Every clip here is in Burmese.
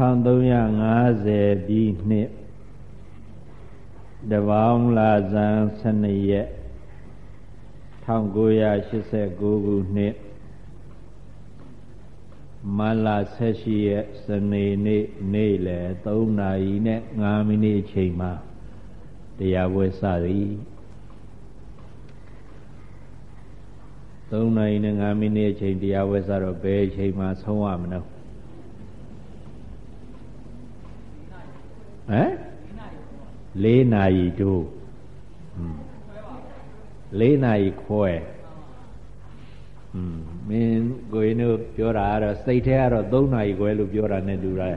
1350ပြည့်နှစ်တပေါင်းလာဇန်12ရက်1989ခုနှစ်မလ18ရက်စနေနေ့နေ့လယ်3နာရီနဲ့5မိနစ်အချိန်မှာတရားပွဲစသည်3နာရီနဲ့5မိနစ်အချိန်တရားပွဲစတော့ဘယ်အချိန်မှဆုံးရမလို့ ဟမ်၄နာရီတို့၄နာရီခွဲอืมမင်းကိုရင်တို့ပြောတာကတော့စိတ်ထဲကတော့3နာရီခွဲလို့ပြောတာနဲ့တူတာ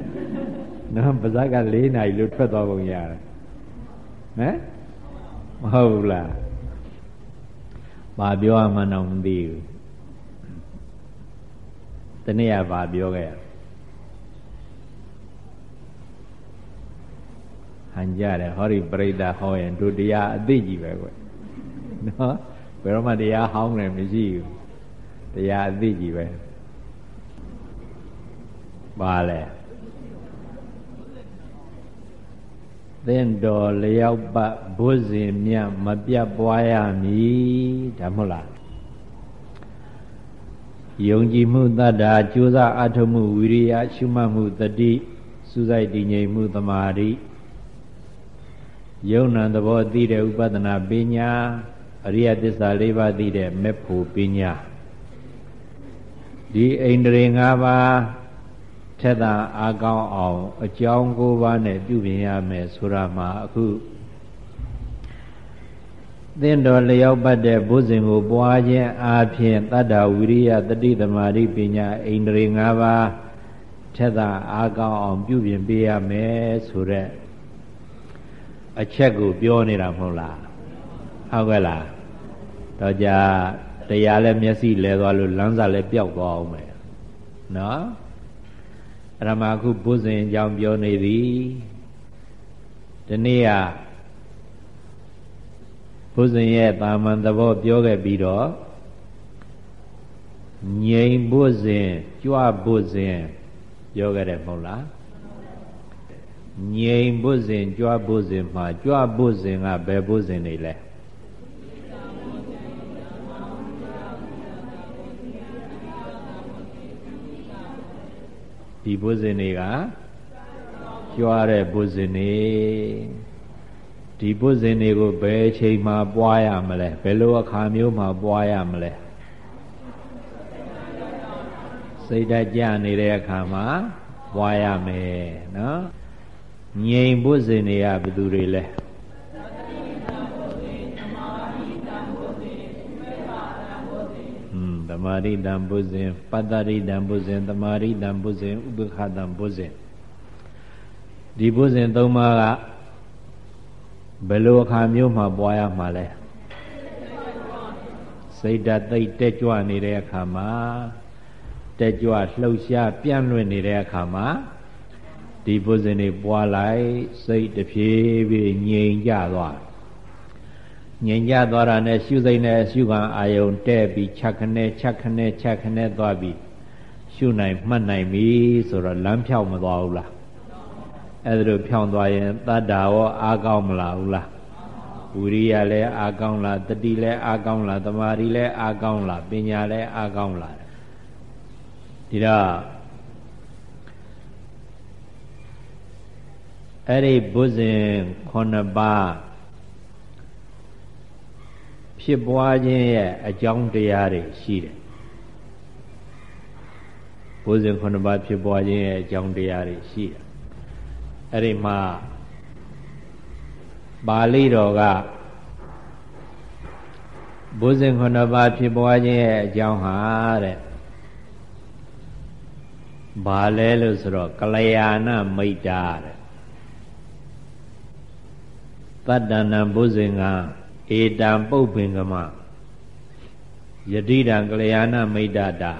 နော်ပါဇက်က4နာရီလို့ထွက်သွားပုံရတယ်ဟမ်မဟုတ်လားဘာပြောမှန်းတော့မသိဘူးတနေ့ကဘာပြောခဲ့ရ ဟန်ကြတယ်ဟောဒီပရိသတ်ဟောရင်တို့တရားအသိကြီးပဲကွနော်ဘယ်တော့မှတရားဟောင်းတယ်မရှိဘူးတရားအသိကြီးပဲပါလဲသင်တော်လျောက်ပတ်ဘုဇင်မြတ်မပြတ်ပွားရမည်ဒါမဟုတ်လားယုံကြည်မှုတတ္တာကြိုးစားအထုမှုဝိရိယရှုမှတ်မှုတတိစူးစိုက်တည်ငြိမ်မှုသမာဓိ ယုံနာသဘောသိတဲ့ဥပဒနာပညာအရိယသစ္စာ၄ပါးသိတဲ့မေဖို့ပညာဒီအိန္ဒြေ၅ပါးထက်သာအာကောင်းအောင် အကြောင်း၉ပါးနဲ့ပြုပြင်ရမယ်ဆိုတာမှာအခုသင်တော်လျောက်ပတ်တဲ့ဘုဇင်ကိုပွားခြင်းအားဖြင့်တတ္တဝိရိယတတိသမารိပညာအိန္ဒြေ၅ပါးထက်သာအာကောင်းအောင်ပြုပြင်ပေးရမယ်ဆိုတဲ့ အချက်ကိုပြောနေတာမဟုတ်လားဟုတ်ကဲ့လားတော့ကြတရားလည်းမျက်စိလဲသွားလို့လမ်းစာလည်းပျောက်သွားအောင်မယ်နော်အရမခုဘုဇင်အကြောင်းပြောနေသည်ဒီနေ့ကဘုဇင်ရဲ့တာမန်သဘောပြောခဲ့ပြီးတော့ငြိမ်ဘုဇင်ကြွဘုဇင်ပြောခဲ့တယ်မဟုတ်လား ငြိမ်ဘုဇင်ကြွဘုဇင်မှာကြွဘုဇင်ကဘယ်ဘုဇင်နေလဲဒီဘုဇင်တွေကကြွားတဲ့ဘုဇင်တွေဒီဘုဇင်တွေကိုဘယ်အချိန်မှပွားရမလဲဘယ်လိုအခါမျိုးမှပွားရမလဲစိတ်ဓာတ်ကြနေတဲ့အခါမှာပွားရမယ်နော် ငြိမ်ဘုဇင်တွေကဘယ်သူတွေလဲသမာရိတံဘုဇင်ပတ္တရိတံဘုဇင်သမာရိတံဘုဇင်ဥပခတံဘုဇင်ဒီဘုဇင်သုံးပါးကဘယ်လိုအခါမျိုးမှပွားရမှာလဲစိတ်ဓာတ်သိတက်ကြွနေတဲ့အခါမှာတက်ကြွလှုပ်ရှားပြန့်လွင့်နေတဲ့အခါမှာ ဒီဘုဇင်တွေပွားလိုက်စိတ်တဖြည်းဖြည်းငြိမ်ကြသွားငြိမ်ကြသွားတာနဲ့ရှုစိတ်နဲ့ရှုခံအာယုံတဲ့ပြီးချက်ခနဲ့ချက်ခနဲ့ချက်ခနဲ့သွားပြီးရှုနိုင်မှတ်နိုင်ပြီဆိုတော့လမ်းဖြောက်မသွားဘူးလားအဲ့ဒါလိုဖြောင်းသွားရင်တတ္တာရောအားကောင်းမလားဘူးလားဝိရိယလည်းအားကောင်းလားတတိလည်းအားကောင်းလားတမာရီလည်းအားကောင်းလားပညာလည်းအားကောင်းလားဒီတော့ အဲ့ဒီဘုဇင်9ပါးဖြစ်ပွားခြင်းရဲ့အကြောင်းတရားတွေရှိတယ်ဘုဇင်9ပါးဖြစ်ပွားခြင်းရဲ့အကြောင်းတရားတွေရှိတယ်အဲ့ဒီမှာပါဠိတော်ကဘုဇင်9ပါးဖြစ်ပွားခြင်းရဲ့အကြောင်းဟာတဲ့ဘာလဲလို့ဆိုတော့ကလျာဏမိတ်တာတဲ့ တတ္တနာဘုဇင်ကဧတံပုပ္ပင်္ဂမယတိတံကလျာဏမိတ်တတာ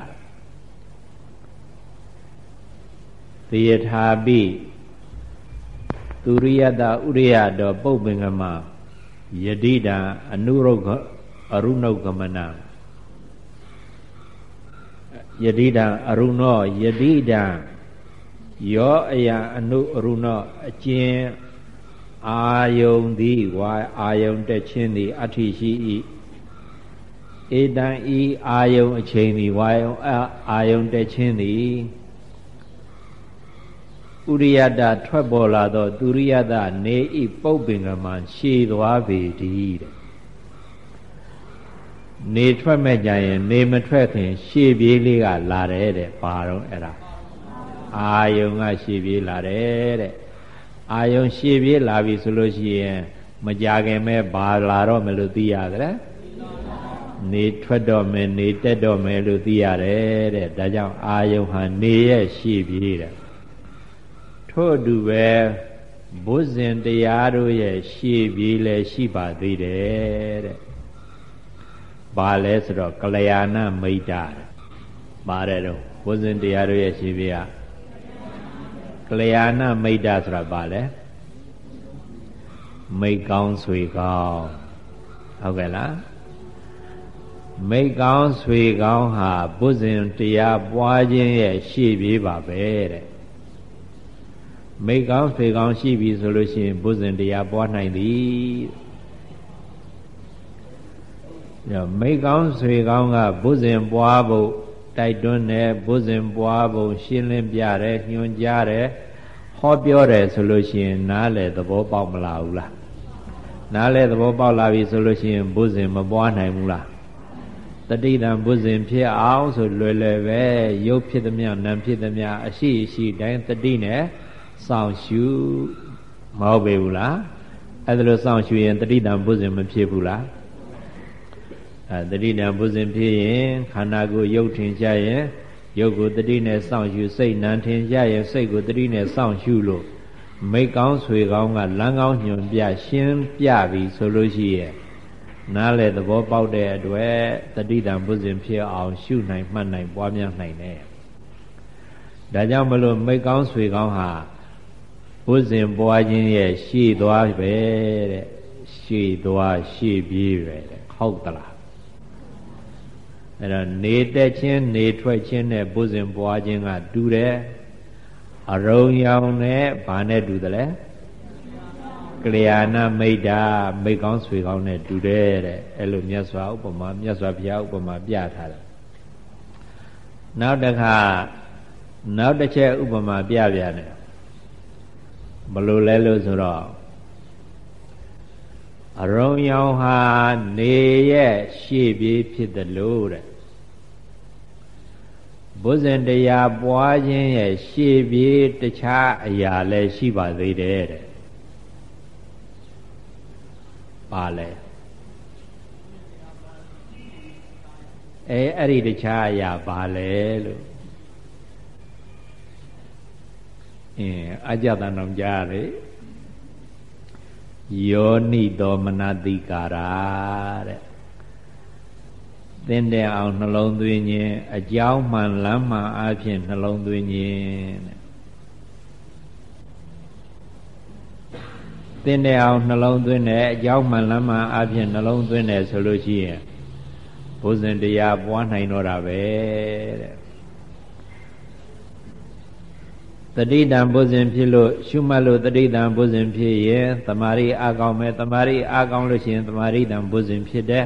သေယထာပိသူရိယတဥရိယတောပုပ္ပင်္ဂမယတိတံအနုရုဂအရုဏုကမနယတိတံအရုဏောယတိတံယောအယံအနုအရုဏအကျဉ် အာယုံသည်ဝါအာယုံတက်ခြင်းသည်အဋ္ဌိရှိ၏ဧတံဤအာယုံအချိန်သည်ဝါယုံအာယုံတက်ခြင်းသည်ဥရိယတထွက်ပေါ်လာသောသူရိယတနေဤပုပ်ပင်ကမှရှည်သွားပေတည်းတဲ့နေထွက်မဲ့ကြရင်နေမထွက်ခင် ရှည်ပြေးလေးကလာတယ်တဲ့ဘာတော့အဲ့ဒါအာယုံကရှည်ပြေးလာတယ်တဲ့ အာယုံရှည်ပြေးလာပြီဆိုလို့ရှိရင်မကြခင်မဲ့ဘာလာတော့မလို့သိရတယ်နေထွက်တော့မယ်နေတက်တော့မယ်လို့သိရတယ်တဲ့ဒါကြောင့်အာယုံဟာနေရဲ့ရှည်ပြေးတယ်ထို့အတူပဲဘုဇင်တရားတို့ရဲ့ရှေ့ပြေးလည်းရှိပါသေးတယ်တဲ့။ဘာလဲဆိုတော့ကလျာဏမိတ်တာပါတယ်တော့ဘုဇင်တရားတို့ရဲ့ရှေ့ပြေးက ကလျာဏမိတ်တာဆိုတာဘာလဲမိတ်ကောင်းဆွေကောင်းဟုတ်ကဲ့လားမိတ်ကောင်းဆွေကောင်းဟာဘုဇင်တရားပွားခြင်းရဲ့ရှေ့ပြေးပါပဲတဲ့မိကောင်းဖေကောင်းရှိပြီဆိုလို့ရှိရင်ဘုဇင်တရားပွားနိုင်သည်ညမိကောင်းဆွေကောင်းကဘုဇင်ပွားဖို့ တိုက်တွန်းတယ်ဘုဇင်ပွားဖို့ရှင်းလင်းပြတယ်ညွှန်ကြားတယ်ဟောပြောတယ်ဆိုလို့ရှိရင်နားလေသဘောပေါက်မလားဘူးလားနားလေသဘောပေါက်လာပြီဆိုလို့ရှိရင်ဘုဇင်မပွားနိုင်ဘူးလားတတိတံဘုဇင်ဖြစ်အောင်ဆိုလွယ်လွယ်ပဲရုပ်ဖြစ်သမျှနာမ်ဖြစ်သမျှအရှိအရှိတိုင်းတတိနဲ့စောင့်ရှုမဟုတ်ပေဘူးလားအဲ့ဒါလို့စောင့်ရှုရင်တတိတံဘုဇင်မဖြစ်ဘူးလား အဲတတိတံဘုဇင်ဖြစ်ရင်ခန္ဓာကိုယ်ရုပ်ထင်ကြရင်ရုပ်ကိုတတိနဲ့စောင့်ရှုစိတ်နံထင်ကြရင်စိတ်ကိုတတိနဲ့စောင့်ရှုလို့မိကောင်းဆွေကောင်းကလမ်းကောင်းညွန်ပြရှင်းပြပြီဆိုလို့ရှိရဲ့နားလေသဘောပေါက်တဲ့အတွက်တတိတံဘုဇင်ဖြစ်အောင်ရှုနိုင်မှတ်နိုင်ပွားများနိုင်တယ်ဒါကြောင့်မလို့မိကောင်းဆွေကောင်းဟာဘုဇင်ပွားခြင်းရဲ့ရှေ့သွားပဲတဲ့ရှေ့သွားရှေ့ပြေးပဲတဲ့ဟုတ်သလား အဲ့တော့နေတက်ခြင်းနေထွက်ခြင်းနဲ့ဘုဇင်ပွားခြင်းကတူတယ်အရုံရောင်နဲ့ဘာနဲ့တူတယ်လဲကလျာဏမိတ်တာမိတ်ကောင်းဆွေကောင်းနဲ့တူတယ်တဲ့အဲ့လိုမြတ်စွာဥပမာမြတ်စွာဘုရားဥပမာပြထားတယ်နောက်တစ်ခါနောက်တစ်ချက်ဥပမာပြပြတယ်ဘလို့လဲလို့ဆိုတော့အရုံရောင်ဟာနေရဲ့ရှေ့ပြေးဖြစ်တယ်လို့တဲ့ ဘုဇင်တရားပွားခြင်းရဲ့ရှေ့ပြေးတခြားအရာလည်းရှိပါသေးတယ်တဲ့ပါလဲအဲအဲ့ဒီတခြားအရာပါလဲလို့အင်းအကြတန်တော်ကြားလေယောနိသောမနတိကာရာတဲ့ သင်တဲ့အောင်နှလုံးသွင်းခြင်းအကြောင်းမှန်လမ်းမှန်အဖြစ်နှလုံးသွင်းခြင်းတဲ့သင်တဲ့အောင်နှလုံးသွင်းတယ်အကြောင်းမှန်လမ်းမှန်အဖြစ်နှလုံးသွင်းတယ်ဆိုလို့ရှိရင်ဘုဇင်တရားပွားနိုင်တော့တာပဲတဲ့တတိတံဘုဇင်ဖြစ်လို့ရှုမှတ်လို့တတိတံဘုဇင်ဖြစ်ရင်တမာရီအကောင်းမယ်တမာရီအကောင်းလို့ရှိရင်တမာရီတံဘုဇင်ဖြစ်တယ်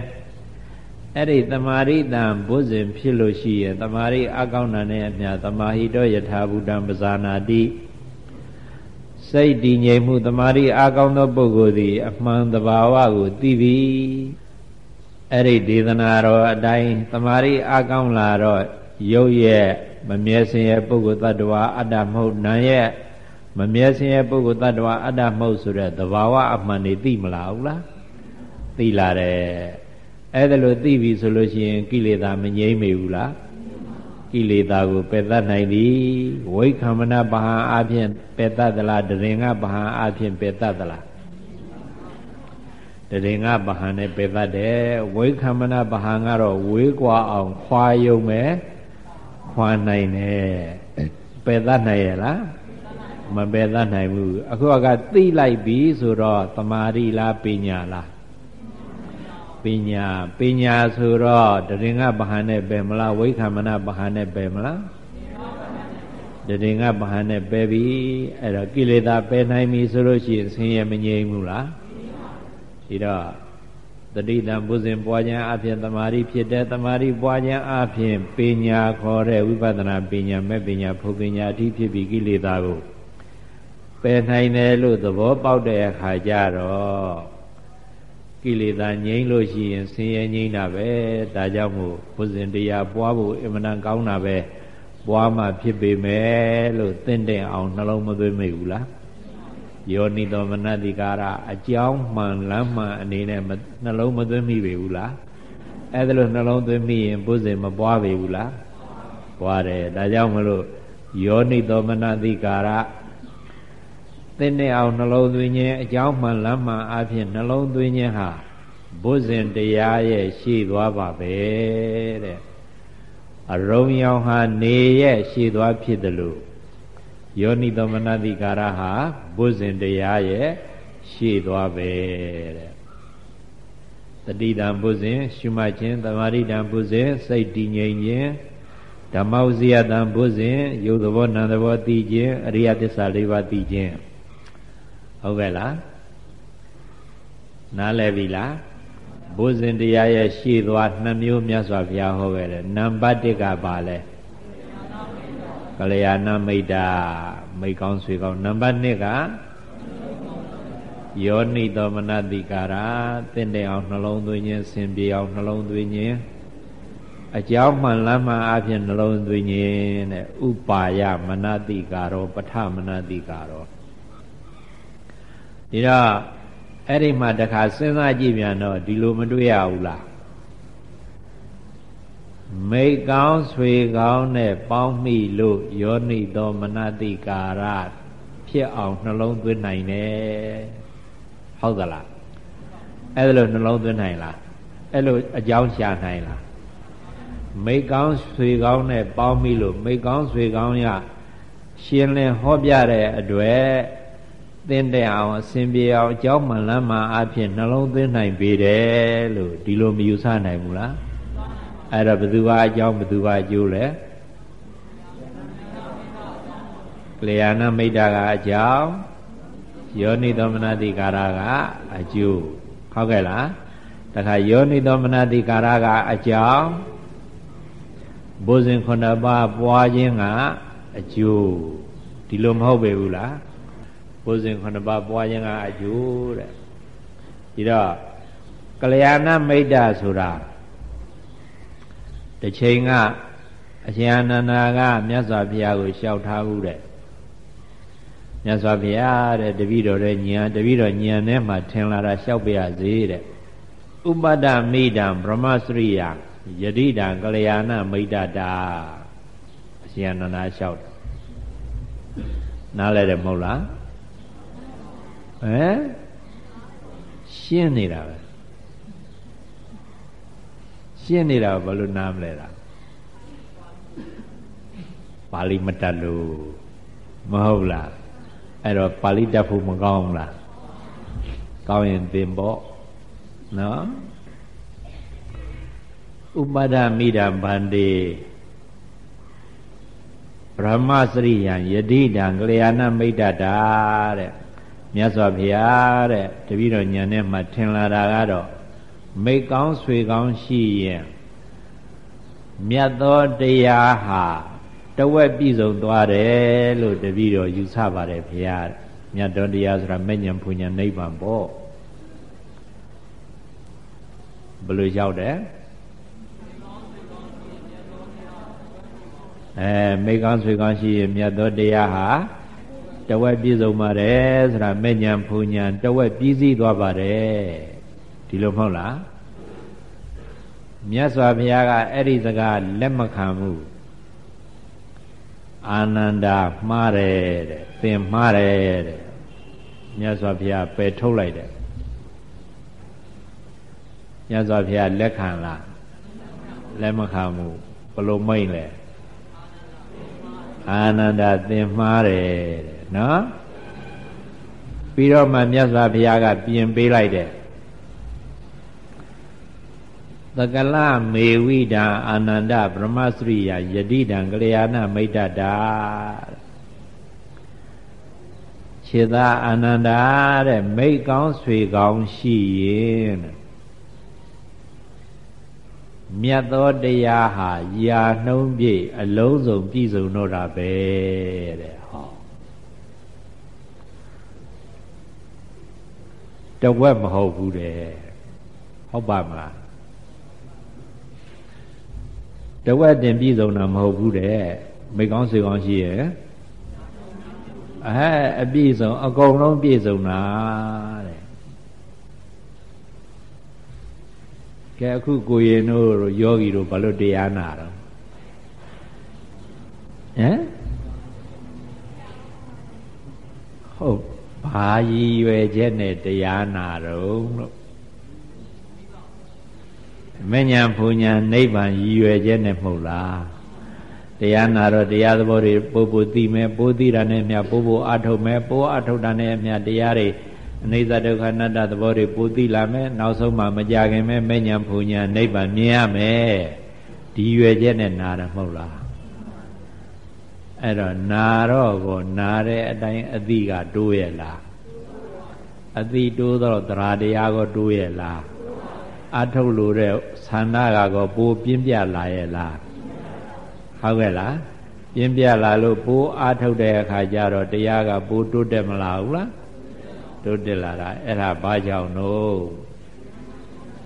အဲ့ဒီတမာရိတံဘုဇင်ဖြစ်လို့ရှိရင်တမာရိအကောင်းတာနဲ့အမျှတမာဟိတောယထာဘူတံပဇာနာတိစိတ်တည်ငြိမ်မှုတမာရိအကောင်းသောပုဂ္ဂိုလ်သည် အမှန်တဘာဝကိုသိပြီအဲ့ဒီဒေသနာတော်အတိုင်းတမာရိအကောင်းလာတော့ရုပ်ရဲ့မမြဲစင်ရဲ့ပုဂ္ဂိုလ်တ attva အတ္တမဟုတ်နာရဲ့မမြဲစင်ရဲ့ပုဂ္ဂိုလ်တ attva အတ္တမဟုတ်ဆိုတဲ့သဘာဝအမှန်တွေသိမလားဟုတ်လားသိလာတယ် အဲ့ဒါလို့သိပြီဆိုလို့ရှိရင်ကိလေသာမငြိမ့်မေဘူးလားကိလေသာကိုပယ်တတ်နိုင်သည်ဝိခမနပဟံအဖြစ်ပယ်တတ်သလားတရင်ကပဟံအဖြစ်ပယ်တတ်သလားတရင်ကပဟံနဲ့ပယ်တတ်တယ်ဝိခမနပဟံကတော့ဝေးကွာအောင်ခွာယုံမယ်ခွာနိုင်တယ်ပယ်တတ်နိုင်ရဲ့လားမပယ်တတ်နိုင်ဘူးအခုကသိလိုက်ပြီဆိုတော့တမာရီလားပညာလား ပညာပညာဆိုတော့တရင်ကပဟန်နဲ့ပယ်မလားဝိခမနပဟန်နဲ့ပယ်မလားတည်ငါပဟန်နဲ့ပယ်ပြီအဲ့တော့ကိလေသာပယ်နိုင်ပြီဆိုလို့ရှိရင်ဆင်းရဲမငြိမ်းဘူးလားဒီတော့တတိတံဘုဇင်ပွားခြင်းအပြင်တမာရီဖြစ်တဲ့တမာရီပွားခြင်းအပြင်ပညာခေါ်တဲ့ဝိပဿနာပညာမဲ့ပညာဖုပညာအထိဖြစ်ပြီးကိလေသာကိုပယ်နိုင်တယ်လို့သဘောပေါက်တဲ့အခါကျတော့ ကိလေသာငြိမ်းလို့ရှိရင်ဆင်းရဲငြိမ်းတာပဲဒါကြောင့်မို့ဘုဇင်တရားပွားဖို့အင်မတန်ကောင်းတာပဲပွားမှဖြစ်ပေမဲ့လို့သင့်တဲ့အောင်နှလုံးမသွင်းမိဘူးလားယောနိသောမနတိကာရအကြောင်းမှန်လမ်းမှန်အနေနဲ့နှလုံးမသွင်းမိပေဘူးလားအဲ့ဒါလို့နှလုံးသွင်းမိရင်ဘုဇင်မပွားပေဘူးလားပွားတယ်ဒါကြောင့်မလို့ယောနိသောမနတိကာရ သင်တဲ့အောင်နှလုံးသွင်းခြင်းအကြောင်းမှန်လမ်းမှန်အဖြစ်နှလုံးသွင်းခြင်းဟာဘုဇင်တရားရဲ့ရှိသွားပါပဲတဲ့အရုံရောင်ဟာနေရဲ့ရှိသွားဖြစ်တယ်လို့ယောနိသောမနတိကာရဟာဘုဇင်တရားရဲ့ရှိသွားပဲတဲ့တတိတံဘုဇင်ရှုမှတ်ခြင်းသမာဓိတံဘုဇင်စိတ်တည်ငြိမ်ခြင်းဓမ္မောဇိယတံဘုဇင်ယုတ်သဘောနံသဘောသိခြင်းအရိယသစ္စာလေးပါးသိခြင်း ဟုတ်ကဲ့လားနားလည်ပြီလားဘုဇင်တရားရဲ့ရှေ့သွားနှစ်မျိုးမြတ်စွာဘုရားဟောခဲ့တယ်နံပါတ်1ကပါလဲကလျာဏမိတ်တာမိတ်ကောင်းဆွေကောင်းနံပါတ်2ကယောနိသောမနတိကာရတင့်တယ်အောင်နှလုံးသွင်းခြင်းဆင်ပြေအောင်နှလုံးသွင်းခြင်းအကြောင်းမှန်လမ်းမှန်အဖြစ်နှလုံးသွင်းခြင်းတဲ့ဥပါယမနတိကာရောပထမနတိကာရော ဒီတော့အဲ့ဒီမှာတခါစဉ်းစားကြည့်ပြန်တော့ဒီလိုမတွေ့ရဘူးလားမိတ်ကောင်းဆွေကောင်းနဲ့ပေါင်းမိလို့ယောနိသောမနတိကာရဖြစ်အောင်နှလုံးသွင်းနိုင်တယ်ဟုတ်သလားအဲ့လိုနှလုံးသွင်းနိုင်လားအဲ့လိုအကြောင်းရှာနိုင်လားမိတ်ကောင်းဆွေကောင်းနဲ့ပေါင်းမိလို့မိတ်ကောင်းဆွေကောင်းရရှင်းလင်းဟောပြတဲ့အတွက် သင်တဲ့အောင်အစဉ်ပြေအောင်အကြောင်းမှန်လမ်းမှအဖြစ်နှလုံးသွင်းနိုင်ပေတယ်လို့ဒီလိုမယူဆနိုင်ဘူးလားအဲ့တော့ဘယ်သူကအကြောင်းဘယ်သူကအကျိုးလဲကလျာဏမိတ်တာကအကြောင်းယောနိသောမနတိကာရကအကျိုးဟုတ်ကဲ့လားတခါယောနိသောမနတိကာရကအကြောင်းဘုဇင်ခုနှစ်ပါးပွားခြင်းကအကျိုးဒီလိုမဟုတ်ပေဘူးလား ဘုဇင်ခုနှစ်ပါးပွားခြင်းကအကျိုးတဲ့ဒီတော့ကလျာဏမိတ်တာဆိုတာတစ်ချိန်ကအရှင်အနန္ဒာကမြတ်စွာဘုရားကိုလျှောက်ထားဘူးတဲ့မြတ်စွာဘုရားတဲ့တပည့်တော်ရဲ့ညာတပည့်တော်ညာထဲမှာထင်လာတာလျှောက်ပြရစေတဲ့ဥပဒမိတံဗြဟ္မစရိယယတိတံကလျာဏမိတ်တာအရှင်အနန္ဒာလျှောက်တယ်နားလဲတယ်မဟုတ်လား ဟမ်ရှင်းနေတာပဲရှင်းနေတာဘာလို့နားမလဲလားပါဠိမတတ်လို့မဟုတ်လားအဲ့တော့ပါဠိတတ်ဖို့မကောင်းဘူးလားကောင်းရင်သင်ပေါ့နော်ဥပဒမိဒံဗန္တိဗြဟ္မစရိယံယတိတံကလျာဏမိတ်တတာတဲ့ မြတ်စွာဘုရားတဲ့တပည့်တော်ညာနဲ့မှထင်လာတာကတော့မိတ်ကောင်းဆွေကောင်းရှိရင်မြတ်သောတရားဟာတဝက်ပြည့်စုံသွားတယ်လို့တပည့်တော်ယူဆပါတယ်ဘုရားမြတ်တော်တရားဆိုတာမဲ့ညာဖူညာနိဗ္ဗာန်ပေါ့ဘယ်လိုရောက်တယ်အဲမိကောင်းဆွေကောင်းရှိရင်မြတ်သောတရားဟာ တဝက်ပြည့်စုံပါတယ်ဆိုတာမဲ့ညာဖူညာတဝက်ပြည့်စည်သွားပါတယ်ဒီလိုမဟုတ်လားမြတ်စွာဘုရားကအဲ့ဒီစကားလက်မခံဘူးအာနန္ဒာမှားတယ်တဲ့သင်မှားတယ်တဲ့မြတ်စွာဘုရားပယ်ထုတ်လိုက်တယ်မြတ်စွာဘုရားလက်ခံလားလက်မခံဘူးဘလို့မိတ်လဲအာနန္ဒာသင်မှားတယ်တဲ့ နော်ပြီးတော့မှမြတ်စွာဘုရားကပြင်ပေးလိုက်တယ်သကလမေဝိဒံအာနန္ဒဗြဟ္မစရိယယတိတံကလျာဏမိတ်တတာခြေသာအာနန္ဒာတဲ့မိတ်ကောင်းဆွေကောင်းရှိရင်မြတ်သောတရားဟာယာနှုံးပြည့်အလုံးစုံပြည့်စုံတော့တာပဲတဲ့ဟော တဝက်မဟုတ်ဘူးတဲ့ဟုတ်ပါမလားတဝက်တင်ပြည့်စုံတာမဟုတ်ဘူးတဲ့မိကောင်းဆွေကောင်းရှိရဲ့အဲအပြည့်စုံအကုန်လုံးပြည့်စုံတာတဲ့ကဲအခုကိုရင်တို့ယောဂီတို့ဘာလို့တရားနာတော့ဟမ်ဟုတ် ဘာရည်ရွယ်ချက်နဲ့တရားနာတော့လို့မဉ္ဇဉ်ဘုံညာနိဗ္ဗာန်ရည်ရွယ်ချက်နဲ့မဟုတ်လားတရားနာတော့တရားသဘောတွေပို့ပို့သိမယ်ပို့သိတာနဲ့မြတ်ပို့ပို့အထုတ်မယ်ပို့အထုတ်တာနဲ့မြတ်တရားတွေအနိစ္စဒုက္ခအနတ္တသဘောတွေပို့သိလာမယ်နောက်ဆုံးမှမကြခင်မဲ့မဉ္ဇဉ်ဘုံညာနိဗ္ဗာန်မြင်ရမယ်ဒီရွယ်ချက်နဲ့နာတာမဟုတ်လား အဲ့တော့နာတော့ကိုနာတဲ့အတိုင်းအတိကတိုးရဲ့လားအတိတိုးတော့တရားတရားကိုတိုးရဲ့လားအထုတ်လို့တဲ့ဆန္ဒကတော့ပိုပြင်းပြလာရဲ့လားဟုတ်ကဲ့လားပြင်းပြလာလို့ပိုအထုတ်တဲ့အခါကျတော့တရားကပိုတိုးတက်မလာဘူးလားတိုးတက်လာတာအဲ့ဒါဘာကြောင့်လို့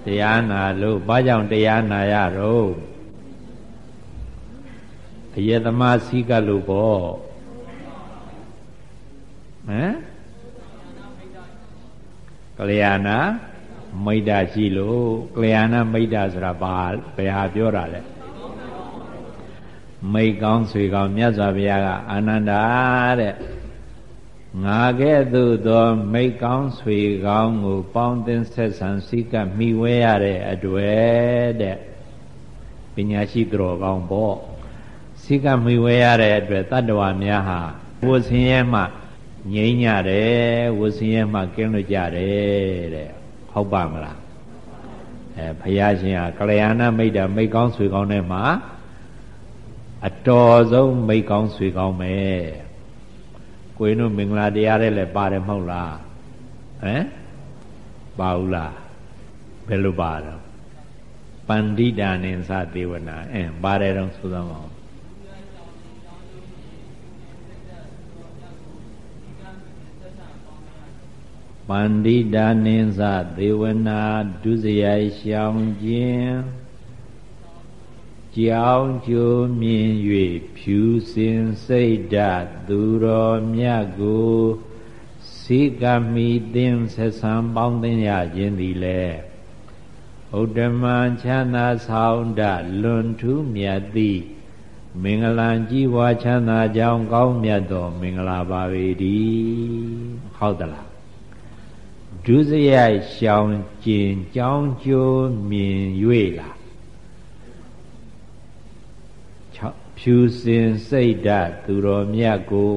တရားနာလို့ဘာကြောင့်တရားနာရတော့ အယတမစီကလို့ပေါ့ဟမ်ကလျာဏမိတ်တာရှိလို့ကလျာဏမိတ်တာဆိုတာဘာဘယ်ဟာပြောတာလဲမိတ်ကောင်းဆွေကောင်းမြတ်စွာဘုရားကအာနန္ဒာတဲ့ငါကဲ့သို့သောမိတ်ကောင်းဆွေကောင်းကို ပေါင်းသင်းဆက်ဆံစည်းကပ်မိဝဲရတဲ့အတွေ့တဲ့ပညာရှိတော်ကောင်းပေါ့ စည်းကပ်မိဝဲရတဲ့အတွက်တတ္တဝါများဟာဝဆင်းရဲမှငြိမ်းကြတယ်ဝဆင်းရဲမှကင်းလွတ်ကြတယ်တဲ့ဟုတ်ပါမလားအဲဘုရားရှင်ဟာကလျာဏမိတ်တာမိတ်ကောင်းဆွေကောင်းတဲ့မှာအတော်ဆုံးမိတ်ကောင်းဆွေကောင်းပဲကိုရင်တို့မင်္ဂလာတရားတွေလည်းပါတယ်မဟုတ်လားဟမ်ပါဘူးလားဘယ်လိုပါတော့ပန္တိတာနိသသေဝနာအဲပါတယ်တော့ဆိုသ ပန္တိတာနိသသေဝနာဒုစရိုက်ရှောင်ခြင်းကြောင်းကျိုးမြင်၍ဖြူစင်စိတ်ဓာတ်သူတော်မြတ်ကိုစိကမိသင်ဆက်ဆံပေါင်းသင်ရခြင်းသည်လေဥဒ္ဓမံချမ်းသာဆောင်တလွန်ထူးမြတ်သည်မင်္ဂလာကြီးပွားချမ်းသာကြောင်းကောင်းမြတ်သောမင်္ဂလာပါပေတည်းဟုတ်သလား ဒုစရိုက်ရှောင်ကျင်ကြောင်းကျိုးမြင်၍လားဖြူစင်စိတ်ဓာတ်သူတော်မြတ်ကို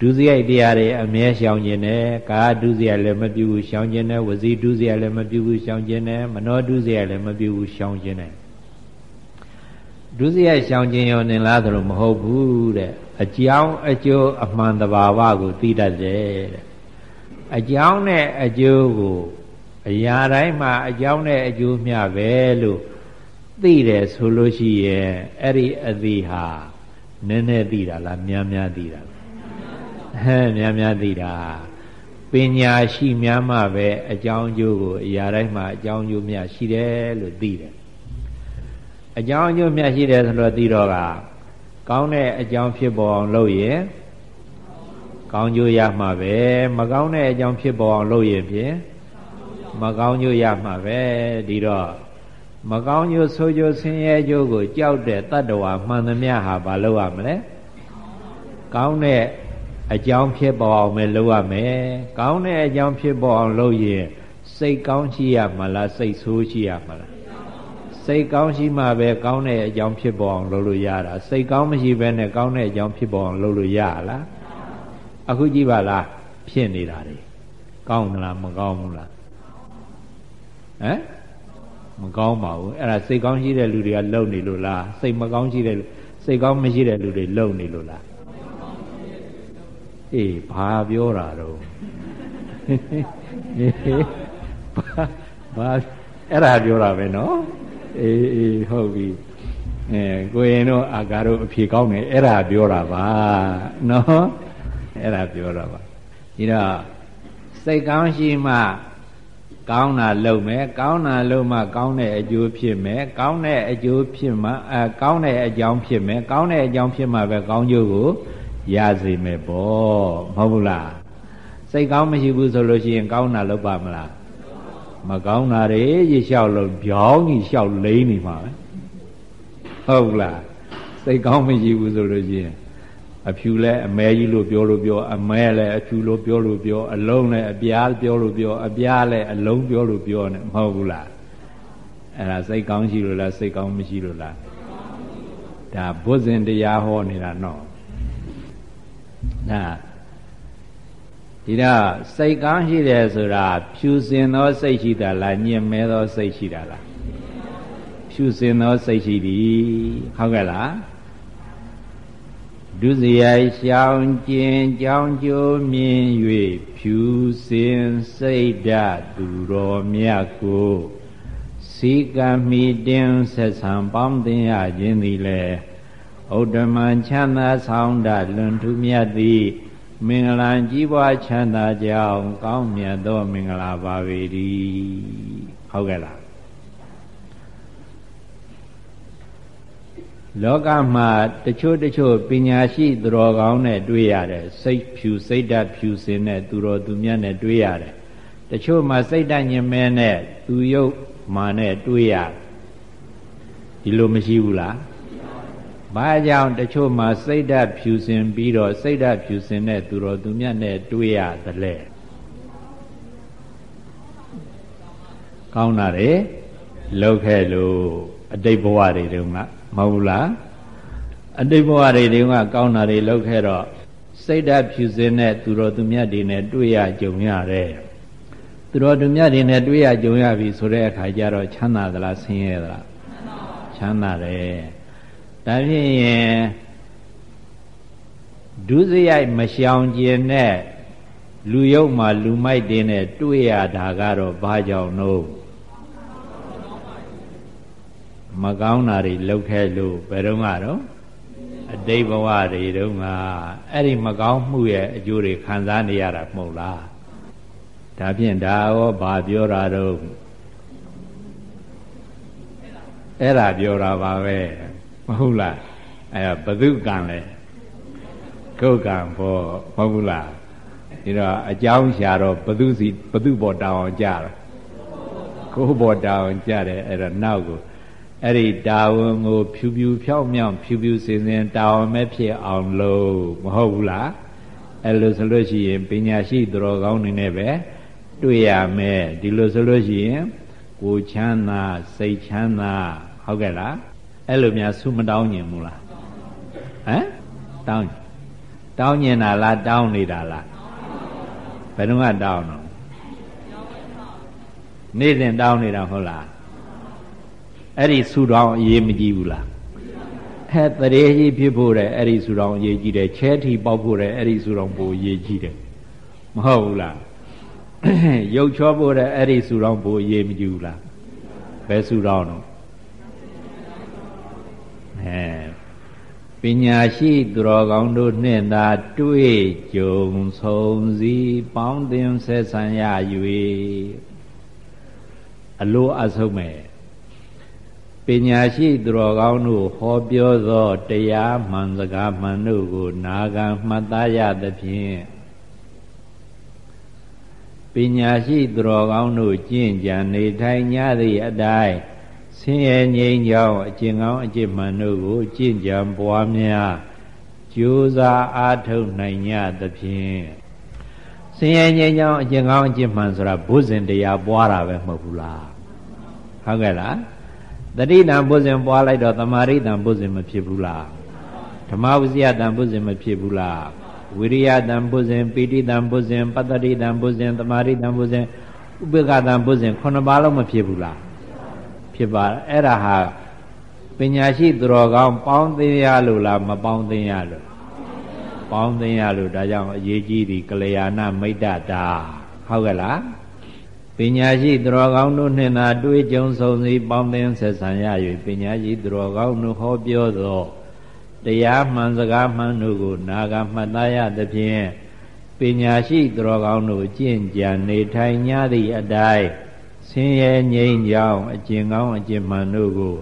ဒုစရိုက်တရားတွေအမြဲရှောင်ကျင်တယ်ကာဒုစရိုက်လည်းမပြုဘူးရှောင်ကျင်တယ်ဝစီဒုစရိုက်လည်းမပြုဘူးရှောင်ကျင်တယ်မနောဒုစရိုက်လည်းမပြုဘူးရှောင်ကျင်တယ်ဒုစရိုက်ရှောင်ကျင်ရုံနဲ့လားဆိုတော့မဟုတ်ဘူးတဲ့အကြောင်းအကျိုးအမှန်တဘာဝကိုသိတတ်တယ်တဲ့ အကြောင်းနဲ့အကျိုးကိုအရာတိုင်းမှာအကြောင်းနဲ့အကျိုးမျှပဲလို့သိတယ်ဆိုလို့ရှိရဲ့အဲ့ဒီအသိဟာနည်းနည်းသိတာလားများများသိတာလားဟဲ့များများသိတာပညာရှိများမှပဲအကြောင်းအကျိုးကိုအရာတိုင်းမှာအကြောင်းအကျိုးများရှိတယ်လို့သိတယ်အကြောင်းအကျိုးများရှိတယ်ဆိုတော့သိတော့ကကောင်းတဲ့အကြောင်းဖြစ်ပေါ်အောင်လုပ်ရင် ကောင်းကျိုးရမှာပဲမကောင်းတဲ့အကြောင်းဖြစ်ပေါ်အောင်လုပ်ရင်ဖြင့်မကောင်းကျိုးရမှာပဲဒီတော့မကောင်းကျိုးဆိုးကျိုးဆင်းရဲကျိုးကိုကြောက်တဲ့တတ္တဝါမှန်သမျှဟာဘာလုပ်ရမလဲကောင်းတဲ့အကြောင်းဖြစ်ပေါ်အောင်ပဲလုပ်ရမယ်ကောင်းတဲ့အကြောင်းဖြစ်ပေါ်အောင်လုပ်ရင်စိတ်ကောင်းရှိရမလားစိတ်ဆိုးရှိရမလားစိတ်ကောင်းရှိမှပဲကောင်းတဲ့အကြောင်းဖြစ်ပေါ်အောင်လုပ်လို့ရတာစိတ်ကောင်းမရှိဘဲနဲ့ကောင်းတဲ့အကြောင်းဖြစ်ပေါ်အောင်လုပ်လို့ရလား အခုကြည့်ပါလားဖြစ်နေတာလေကောင်းသလားမကောင်းဘူးလားဟမ်မကောင်းပါဘူးအဲ့ဒါစိတ်ကောင်းရှိတဲ့လူတွေကလုံနေလို့လားစိတ်မကောင်းရှိတဲ့စိတ်ကောင်းမရှိတဲ့လူတွေလုံနေလို့လားအေးဘာပြောတာတော့ဘာအဲ့ဒါပြောတာပဲနော်အေးအေးဟုတ်ပြီအဲကိုရင်တို့အာကာတို့အဖြေကောင်းတယ်အဲ့ဒါပြောတာပါနော် အဲ့ဒါပြောတာပါဒီတော့စိတ်ကောင်းရှိမှကောင်းတာလုပ်မယ်ကောင်းတာလုပ်မှကောင်းတဲ့အကျိုးဖြစ်မယ်ကောင်းတဲ့အကျိုးဖြစ်မှအဲကောင်းတဲ့အကြောင်းဖြစ်မယ်ကောင်းတဲ့အကြောင်းဖြစ်မှပဲကောင်းကျိုးကိုရစေမယ်ပေါ့မဟုတ်ဘူးလားစိတ်ကောင်းမရှိဘူးဆိုလို့ရှိရင်ကောင်းတာလုပ်ပါမလားမကောင်းတာတွေရေလျှောက်လို့ဗျောင်းကြီးလျှောက်လိမ့်နေမှာပဲဟုတ်လားစိတ်ကောင်းမရှိဘူးဆိုလို့ရှိရင် အဖြူလဲအမဲကြီးလို့ပြောလို့ပြောအမဲလဲအဖြူလို့ပြောလို့ပြောအလုံးလဲအပြားပြောလို့ပြောအပြားလဲအလုံးပြောလို့ပြောနေမဟုတ်ဘူးလားအဲ့ဒါစိတ်ကောင်းရှိလို့လားစိတ်ကောင်းမရှိလို့လားဒါဘုဇင်တရားဟောနေတာနော်ဒါဒီတော့စိတ်ကောင်းရှိတယ်ဆိုတာဖြူစင်သောစိတ်ရှိတာလားညင်မဲသောစိတ်ရှိတာလားဖြူစင်သောစိတ်ရှိသည်ဟုတ်ကဲ့လား ဒုစရိုက်ရှောင်ကျင်ကြောင်းကျိုးမြင်၍ဖြူစင်စိတ်ဓာသူတော်မြတ်ကိုစီကမိတင်ဆက်ဆံပေါင်းတင်ရခြင်းသည်လေဥဒ္ဓမံချမ်းသာဆောင်တလွန်ထူးမြတ်သည် မင်္ဂလာကြီးပွားချမ်းသာကြောင်းကောင်းမြတ်သောမင်္ဂလာပါပေ၏ဟုတ်ကဲ့လား လောကမှာတချို့တချို့ပညာရှိသူတော်ကောင်းနဲ့တွေ့ရတယ်စိတ်ဖြူစိတ်ဓာတ်ဖြူစင်တဲ့သူတော်သူမြတ်နဲ့တွေ့ရတယ်တချို့မှာစိတ်ဓာတ်ညင်မဲနဲ့သူယုတ်မာနဲ့တွေ့ရဒီလိုမရှိဘူးလားဘာကြောင့်တချို့မှာစိတ်ဓာတ်ဖြူစင်ပြီးတော့စိတ်ဓာတ်ဖြူစင်တဲ့သူတော်သူမြတ်နဲ့တွေ့ရသလဲကောင်းတာလေလောက်ခဲ့လို့အတိတ်ဘဝတွေတုန်းက မဟုတ်လားအတိတ်ဘဝတွေတုန်းကကောင်းတာတွေလောက်ခဲ့တော့စိတ်ဓာတ်ဖြူစင်တဲ့သူတော်သူမြတ်တွေနဲ့တွေ့ရကြုံရတယ်သူတော်သူမြတ်တွေနဲ့တွေ့ရကြုံရပြီဆိုတဲ့အခါကျတော့ချမ်းသာသလားဆင်းရဲသလားချမ်းသာတယ်ဒါဖြင့်ရင်ဒုစရိုက်မရှောင်ကျင်တဲ့လူယုတ်မှာလူမိုက်တင်းနဲ့တွေ့ရတာကတော့ဘာကြောင့်လို့ မကောင်းတာတွေလုပ်ခဲ့လို့ဘယ်တော့ကတော့အတိတ်ဘဝတွေတုန်းကအဲ့ဒီမကောင်းမှုရဲ့အကျိုးတွေခံစားနေရတာမဟုတ်လားဒါဖြင့်ဒါရောဘာပြောတာတော့အဲ့ဒါပြောတာပါပဲမဟုတ်လားအဲ့ဘသူကံလဲကုတ်ကံဘောမဟုတ်ဘူးလားဒီတော့အကြောင်းရှာတော့ဘသူစီဘသူပေါ်တောင်းအောင်ကြတော့ကိုယ်ပေါ်တောင်းအောင်ကြတယ်အဲ့တော့နောက်ကို အဲ့ဒီတာဝန်ကိုဖြူဖြူဖြောင်းမြောင်းဖြူဖြူစင်စင်တာဝန်မဲ့ဖြစ်အောင်လို့မဟုတ်ဘူးလားအဲ့လိုဆိုလို့ရှိရင်ပညာရှိသူတော်ကောင်းတွေနဲ့ပဲတွေ့ရမယ်ဒီလိုဆိုလို့ရှိရင်ကိုချမ်းသာစိတ်ချမ်းသာဟုတ်ကဲ့လားအဲ့လိုများဆုမတောင်းညင်ဘူးလားဟမ်တောင်းတောင်းညင်တာလားတောင်းနေတာလားဘယ်တော့ကတောင်းတော့နေ့စဉ်တောင်းနေတာဟုတ်လား အဲ့ဒီဆူတောင်းအရေးမကြီးဘူးလားဟဲ့တရေကြီးဖြစ်ဖို့တဲ့အဲ့ဒီဆူတောင်းအရေးကြီးတယ်ချဲထီပေါက်ဖို့တဲ့အဲ့ဒီဆူတောင်းပိုအရေးကြီးတယ်မဟုတ်ဘူးလားရုပ်ချောဖို့တဲ့အဲ့ဒီဆူတောင်းပိုအရေးမကြီးဘူးလားဘယ်ဆူတောင်းတော့အဲပညာရှိသူတော်ကောင်းတို့နှင့်သာတွေ့ကြုံဆုံစည်းပေါင်းသင်ဆက်ဆံရ၍အလိုအဆုံးမဲ့ ပညာရှိသူတော်ကောင်းတို့ဟောပြောသောတရားမှန်စကားမှန်တို့ကို နာခံမှတ်သားရသဖြင့်ပညာရှိသူတော်ကောင်းတို့ကျင့်ကြံနေထိုင်ကြသည့်အတိုင်းဆင်းရဲငြိမ်းချမ်းအကျင့်ကောင်းအကျင့်မှန်တို့ကိုကျင့်ကြံပွားများကြိုးစားအားထုတ်နိုင်ကြသဖြင့်ဆင်းရဲငြိမ်းချမ်းအကျင့်ကောင်းအကျင့်မှန်ဆိုတာဘုဇင်တရားပွားတာပဲမဟုတ်ဘူးလားဟုတ်ကဲ့လား တတိတံဘုဇင်ပွားလိုက်တော့တမာရိတံဘုဇင်မဖြစ်ဘူးလားဓမ္မဝစီယတံဘုဇင်မဖြစ်ဘူးလားဝိရိယတံဘုဇင်ပိဋိတံဘုဇင်ပတ္တိတံဘုဇင်တမာရိတံဘုဇင်ဥပေက္ခတံဘုဇင်ခုနှစ်ပါးလုံးမဖြစ်ဘူးလားဖြစ်ပါအဲ့ဒါဟာပညာရှိသူတော်ကောင်းပေါင်းသိရလို့လားမပေါင်းသိရလို့ပေါင်းသိရလို့ဒါကြောင့်အရေးကြီးသည်ကလျာဏမိတ်တတာဟုတ်ကဲ့လား ပညာရှိသူတော်ကောင်းတို့နှင့်သာတွေ့ကြုံဆုံစည်းပေါင်းသင်းဆက်ဆံရ၍ပညာရှိသူတော်ကောင်းတို့ဟောပြောသောတရားမှန်စကားမှန်တို့ကိုနာဂမှတ်သားရသဖြင့်ပညာရှိသူတော်ကောင်းတို့ကျင့်ကြံနေထိုင်ကြသည့်အတိုင်းဆင်းရဲငြိမ်းချောင်းအကျင့်ကောင်းအကျင့်မှန်တို့ကို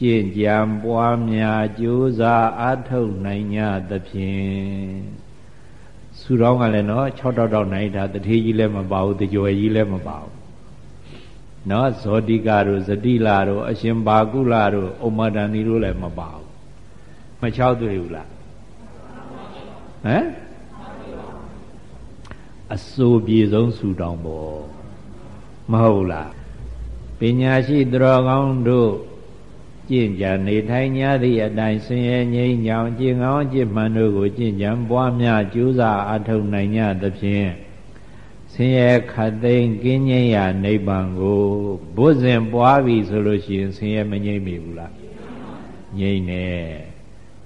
ကျင့်ကြံပွားများကြိုးစားအားထုတ်နိုင်ကြသဖြင့် ဆူတောင်းကလည်းနော်6တောက်တောက်နိုင်တာတထေးကြီးလည်းမပါဘူးတကြွယ်ကြီးလည်းမပါဘူးနော်ဇောတိကတို့ဇတိလာတို့အရှင်ဘာကုလတို့ဥမ္မဒန်ဒီတို့လည်းမပါဘူးမချောက်တွေ့ဘူးလားဟမ်အစိုးပြေဆုံးဆူတောင်းပေါ့မဟုတ်လားပညာရှိသူတော်ကောင်းတို့ ကျင့်ကြံနေထိုင်ကြသည့်အတိုင်းဆင်းရဲငြိမ်းချောင်ကျင့်ကောင်းကျင့်မှန်တို့ကိုကျင့်ကြံပွားများကြိုးစားအထောက်နိုင်ကြသဖြင့်ဆင်းရဲခတ်သိမ်းကင်းငြိမ်းရာနိဗ္ဗာန်ကိုဘုဇင်ပွားပြီဆိုလို့ရှိရင်ဆင်းရဲမငြိမ်းပြီဘူးလားငြိမ်းနေ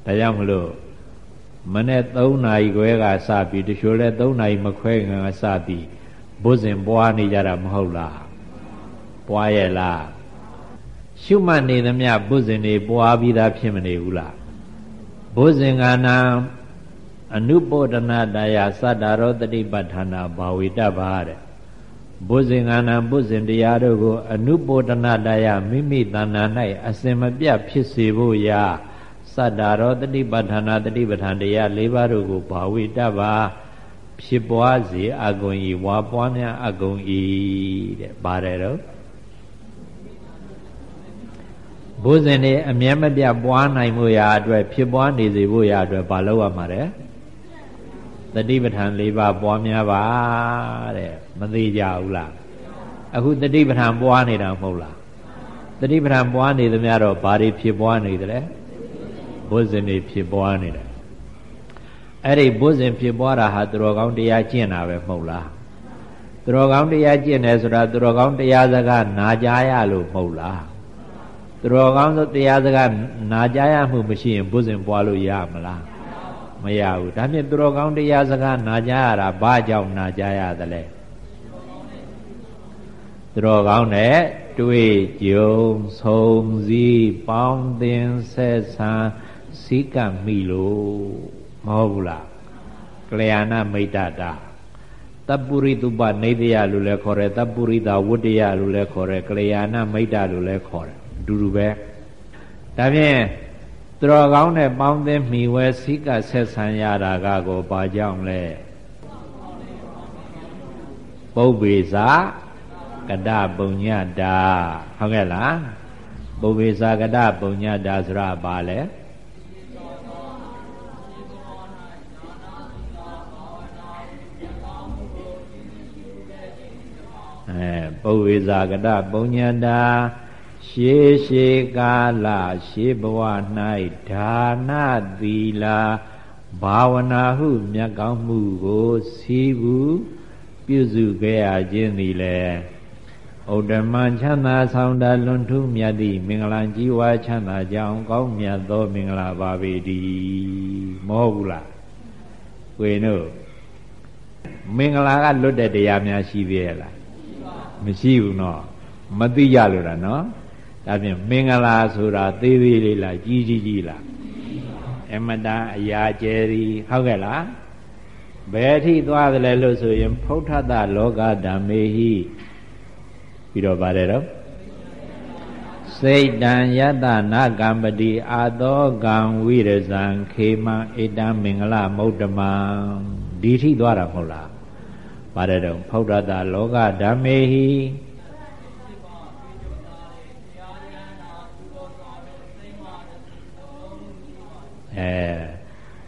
ဒါကြောင့်မလို့မနေ့3နာရီခွဲကစပြီးတချို့လဲ3နာရီမခွဲခင်ကစပြီးဘုဇင်ပွားနေကြတာမဟုတ်လားပွားရဲ့လား ရှုမှတ်နေသမျှဘုဇင်တွေပွားပြီးသားဖြစ်မနေဘူးလားဘုဇင်ကနာအနုပောဒနာတရားသတ္တရောတတိပဋ္ဌာနာဘာဝိတဘာတဲ့ဘုဇင်ကနာဘုဇင်တရားတို့ကိုအနုပောဒနာတရားမိမိတဏ္ဍာ၌အစင်မပြတ်ဖြစ်စေဖို့ရာသတ္တရောတတိပဋ္ဌာနာတတိပဋ္ဌာန်တရား၄ပါးတို့ကိုဘာဝိတဘာဖြစ်ပွားစေအကုန်ဤဝါပွားများအကုန်ဤတဲ့ပါတယ်တော့ ဘုဇင်တွေအမြဲမပြတ်ပွားနိုင်မှုရာအတွက်ဖြစ်ပွားနေစေဖို့ရာအတွက်ဘာလုပ်ရမှာလဲတတိပဋ္ဌာန်၄ပါးပွားများပါတဲ့မသေးကြဘူးလားအခုတတိပဋ္ဌာန်ပွားနေတာမဟုတ်လားတတိပဋ္ဌာန်ပွားနေသမျှတော့ဘာတွေဖြစ်ပွားနေသလဲဘုဇင်တွေဖြစ်ပွားနေတယ်အဲ့ဒီဘုဇင်ဖြစ်ပွားတာဟာသူတော်ကောင်းတရားကျင့်တာပဲမဟုတ်လားသူတော်ကောင်းတရားကျင့်တယ်ဆိုတာသူတော်ကောင်းတရားစကားနာကြားရလို့မဟုတ်လား သူတော်ကောင်းသောတရားစကားနာကြားရမှုမရှိရင်ဘုဇင်ပွားလို့ရမလားမရဘူးဒါဖြင့်သူတော်ကောင်းတရားစကားနာကြားရတာဘာကြောင့်နာကြားရသလဲသူတော်ကောင်းနဲ့တွေ့ကြုံဆုံစည်းပေါင်းသင်ဆက်ဆံစည်းကပ်မိလို့မဟုတ်ဘူးလားကလျာဏမိတ်တတာတပ္ပုရိတုပနေတယလို့လည်းခေါ်တယ်တပ္ပုရိတာဝတ္တယလို့လည်းခေါ်တယ်ကလျာဏမိတ်တလို့လည်းခေါ်တယ် အတူတူပဲဒါဖြင့်သူတော်ကောင်းနဲ့ပေါင်းသင်းမိဝဲစိကဆက်ဆံရတာကကိုဘာကြောင့်လဲပုပ္ပေဇာကတပုံညတာဟုတ်ကဲ့လားပုပ္ပေဇာကတပုံညတာဆိုတာဘာလဲအဲပုဝေဇာကတပုံညတာ ရှေးရှေးကာလရှေးဘဝ၌ဒါနသီလာဘာဝနာဟုမြတ်ကောင်းမှုကိုစီးဘူးပြုစုခဲ့ရခြင်းသည်လေဥဒ္ဓမံချမ်းသာဆောင်တာလွန်ထူးမြတ်သည့်မင်္ဂလာကြီးဝါချမ်းသာကြောင်းကောင်းမြတ်သောမင်္ဂလာပါပေတည်းမဟုတ်ဘူးလားဝေတို့မင်္ဂလာကလွတ်တဲ့တရားများရှိသေးရဲ့လားမရှိဘူးနော်မသိကြလို့တာနော် ဒါဖြင့်မင်္ဂလာဆိုတာသေးသေးလေးလားကြီးကြီးကြီးလားအမတန်အရာကျယ်ရီဟုတ်ကဲ့လားဘယ်အထိသွားသလဲလို့ဆိုရင်ဖုဋ္ဌတလောကဓမ္မေဟိပြီးတော့ပါတယ်တော့စိတ်တံယတနာကံပတိအာသောကံဝိရဇံခေမံဣတံမင်္ဂလမௌတ္တမံဒီထိသွားတာမဟုတ်လားပါတယ်တော့ဖုဋ္ဌတလောကဓမ္မေဟိ အဲ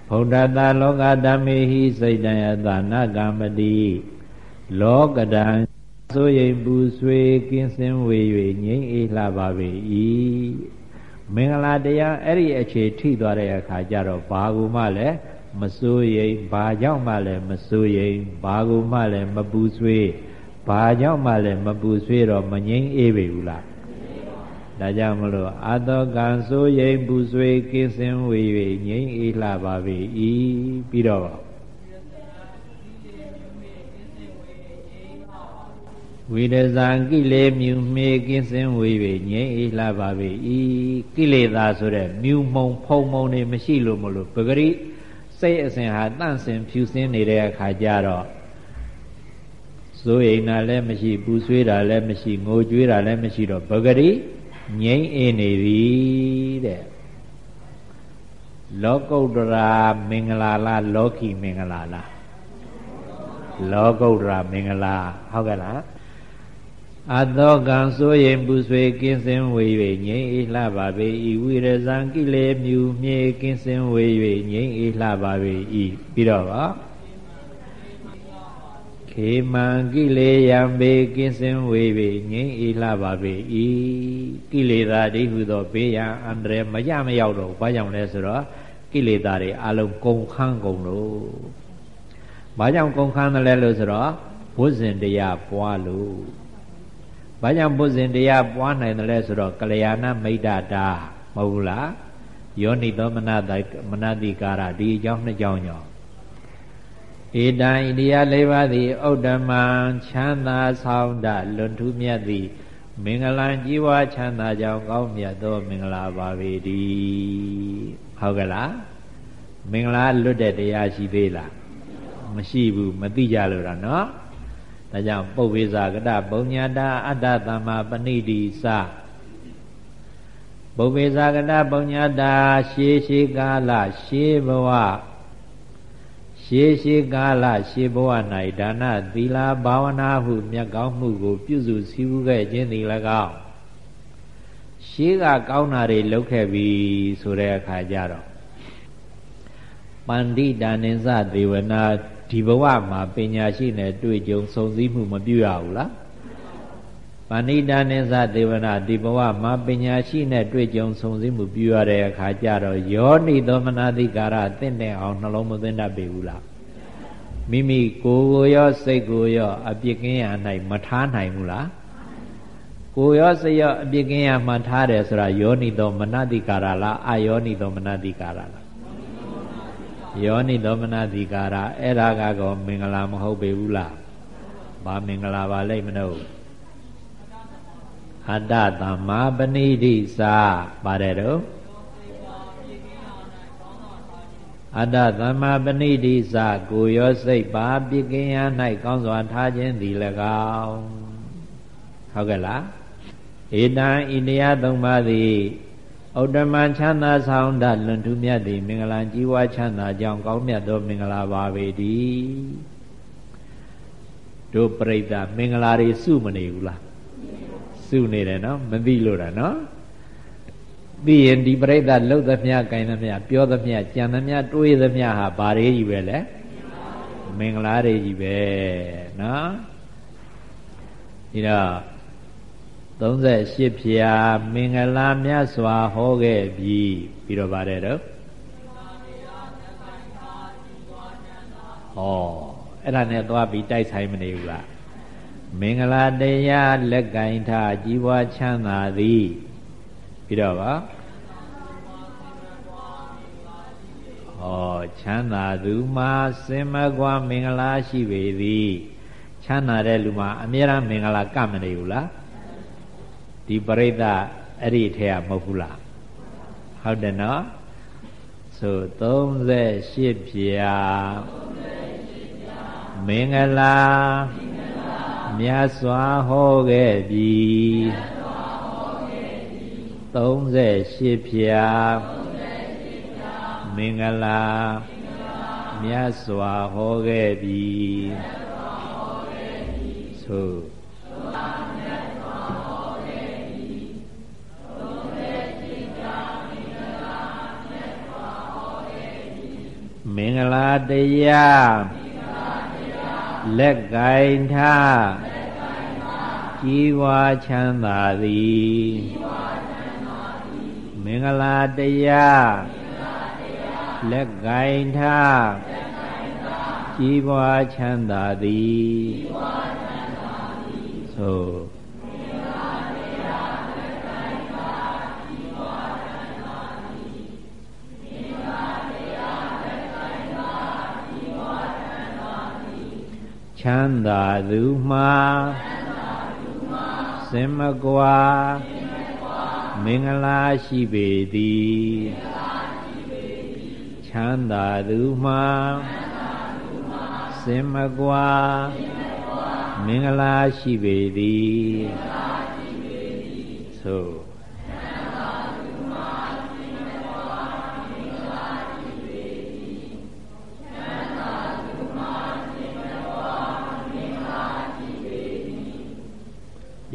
ဗုဒ္ဓတာလောကဓမ္မေဟိစိတ်တယတနာကမတိလောကဒံဆိုရင်ပူဆွေးကင်းစင်ဝေ၍ငြိမ့်အေးလှပါပေ၏မင်္ဂလာတရားအဲ့ဒီအခြေထိသွားတဲ့အခါကျတော့ဘာကူမှလည်းမစိုးရိမ်ဘာကြောင့်မှလည်းမစိုးရိမ်ဘာကူမှလည်းမပူဆွေးဘာကြောင့်မှလည်းမပူဆွေးတော့မငြိမ့်အေးပေဘူးလား ဒါကြောင့်မလို့အာတောကံဆိုရင်ပူဆွေးကင်းစင်ဝေ၍ငြိမ့်အေးလှပါပေ၏ပြီးတော့ဝိရဇံကိလေမြူမေကင်းစင်ဝေ၍ငြိမ့်အေးလှပါပေ၏ကိလေသာဆိုတဲ့မြူမုံဖုံမုံတွေမရှိလို့မလို့ပဂရိစိတ်အစဉ်ဟာတန့်စင်ဖြူစင်းနေတဲ့အခါကျတော့စိုးရိမ်တာလည်းမရှိပူဆွေးတာလည်းမရှိငိုကြွေးတာလည်းမရှိတော့ပဂရိ ငြိမ့်အေးနေပြီတဲ့လောကုတ္တရာမင်္ဂလာလားလောကီမင်္ဂလာလားလောကုတ္တရာမင်္ဂလာဟုတ်ကဲ့လားအသောကံဆိုရင်ပူဆွေကင်းစင်ဝေ၍ငြိမ့်အေးလှပါပေ၏ဝိရဇံကိလေမြူမြေကင်းစင်ဝေ၍ငြိမ့်အေးလှပါပေ၏ပြီးတော့ပါ ခေမံကိလေယံဘေကင်းစင်ဝေပေငြိမ့်အေးလှပါပေ၏ကိလေသာတိဟုသောဘေးရန်အန္တရာယ်မရမရောက်တော့ဘာကြောင့်လဲဆိုတော့ကိလေသာတွေအလုံးကုန်ခန်းကုန်လို့ဘာကြောင့်ကုန်ခန်းတယ်လဲလို့ဆိုတော့ဘုဇင်တရားပွားလို့ဘာကြောင့်ဘုဇင်တရားပွားနိုင်တယ်လဲဆိုတော့ကလျာဏမိတ်တာမဟုတ်ဘူးလားယောနိသောမနတိမနတိကာရဒီအကြောင်းနှစ်ကြောင်းကြောင့် ဧတံဣတိယလေးပါးသည်ဥဒ္ဓမံချမ်းသာဆောင်တလွန်ထူးမြတ်သည်မင်္ဂလာကြီးဝါချမ်းသာကြောင်းကောင်းမြတ်သောမင်္ဂလာပါပေတည်းဟုတ်ကဲ့လားမင်္ဂလာလွတ်တဲ့တရားရှိသေးလားမရှိဘူးမသိကြလို့တော့เนาะဒါကြောင့်ပုဗ္ဗေဇာကတပုံညာတာအတ္တသမ္မာပဏိတိစပုဗ္ဗေဇာကတပုံညာတာရှေးရှေးကာလရှေးဘဝ ရှေးရှေးကာလရှေးဘဝ၌ဒါနသီလဘာဝနာဟုမြတ်ကောင်းမှုကို ပြုစုစည်းဝေးခဲ့ခြင်းသည်၎င်းရှေးကကောင်းတာတွေလုပ်ခဲ့ပြီဆိုတဲ့အခါကျတော့ပန္တိတာနိသသေဝနာဒီဘဝမှာပညာရှိနဲ့တွေ့ကြုံစုံစည်းမှုမပြုရဘူးလား ပဏိတာနိသသေဝနာဒီဘဝမှာပညာရှိနဲ့တွေ့ကြုံစုံစည်းမှုပြုရတဲ့အခါကျတော့ယောနိသောမနာတိကာရတင့်တဲ့အောင်နှလုံးမသွင်းတတ်ပေဘူးလားမိမိကိုယ်ကိုရောစိတ်ကိုရောအပြစ်ကင်းရ၌မထားနိုင်ဘူးလားကိုယ်ရောစိတ်ရောအပြစ်ကင်းရမှထားတယ်ဆိုတာယောနိသောမနတိကာရလားအယောနိသောမနတိကာရလားယောနိသောမနတိကာရအဲ့ဒါကတော့မင်္ဂလာမဟုတ်ပေဘူးလားဘာမင်္ဂလာပါလိမ့်မလို့ အတ္တသမ္မာပဏိတိစာပါတယ်တော့အတ္တသမ္မာပဏိတိစာကိုရောစိတ်ပါပြကင်းရ၌ကောင်းစွာထားခြင်းသည်၎င်းဟုတ်ကဲ့လားဧတံဣန္ဒယသုံးပါးသည်ဥဒ္ဓမချမ်းသာဆောင်တလွန်ထူးမြတ်သည်မင်္ဂလာကြီးဝါချမ်းသာကြောင်းကောင်းမြတ်သောမင်္ဂလာပါပေတည်းတို့ပြိဿမင်္ဂလာတွေစုမနေဘူးလား စုနေတယ်နော်မသိလို့တာနော်သိရင်ဒီပြိဿလှုပ်သမျှ၊ကင်သမျှပြောသမျှကြံသမျှတွေးသမျှဟာဘာတွေကြီးပဲလဲမင်္ဂလာတွေကြီးပဲနော်ဒီတော့38ဖြာမင်္ဂလာမြတ်စွာဟောခဲ့ပြီးပြီးတော့ပါတယ်တော့ဟောအဲ့ဒါနဲ့သွားပြီးတိုက်ဆိုင်မနေဘူးလား မင်္ဂလာတရားလက်ကင်ထကြီးပွားချမ်းသာသည်ပြီးတော့ပါဟောချမ်းသာသူမှာစင်မကွာမင်္ဂလာရှိပေသည်ချမ်းသာတဲ့လူမှာအမြဲတမ်းမင်္ဂလာကမနေဘူးလားဒီပရိသတ်အဲ့ဒီထဲကမဟုတ်ဘူးလားဟုတ်တယ်နော်ဆို38ဖြာမင်္ဂလာမြ တ်စွာဟောခဲ့ပြီ38ဖြာမင်္ဂလာမြတ်စွာဟောခဲ့ပြီဆိုမင်္ဂလာတရား လက်ကင်ထားကြီးဝါချမ်းသာသည်မင်္ဂလာတရားလက်ကင်ထားကြီးပွားချမ်းသာသည်သို့ ချမ်းသာသူမှာစင်မကွာမင်္ဂလာရှိပေသည်ချမ်းသာသူမှာစင်မကွာမင်္ဂလာရှိပေသည်သို့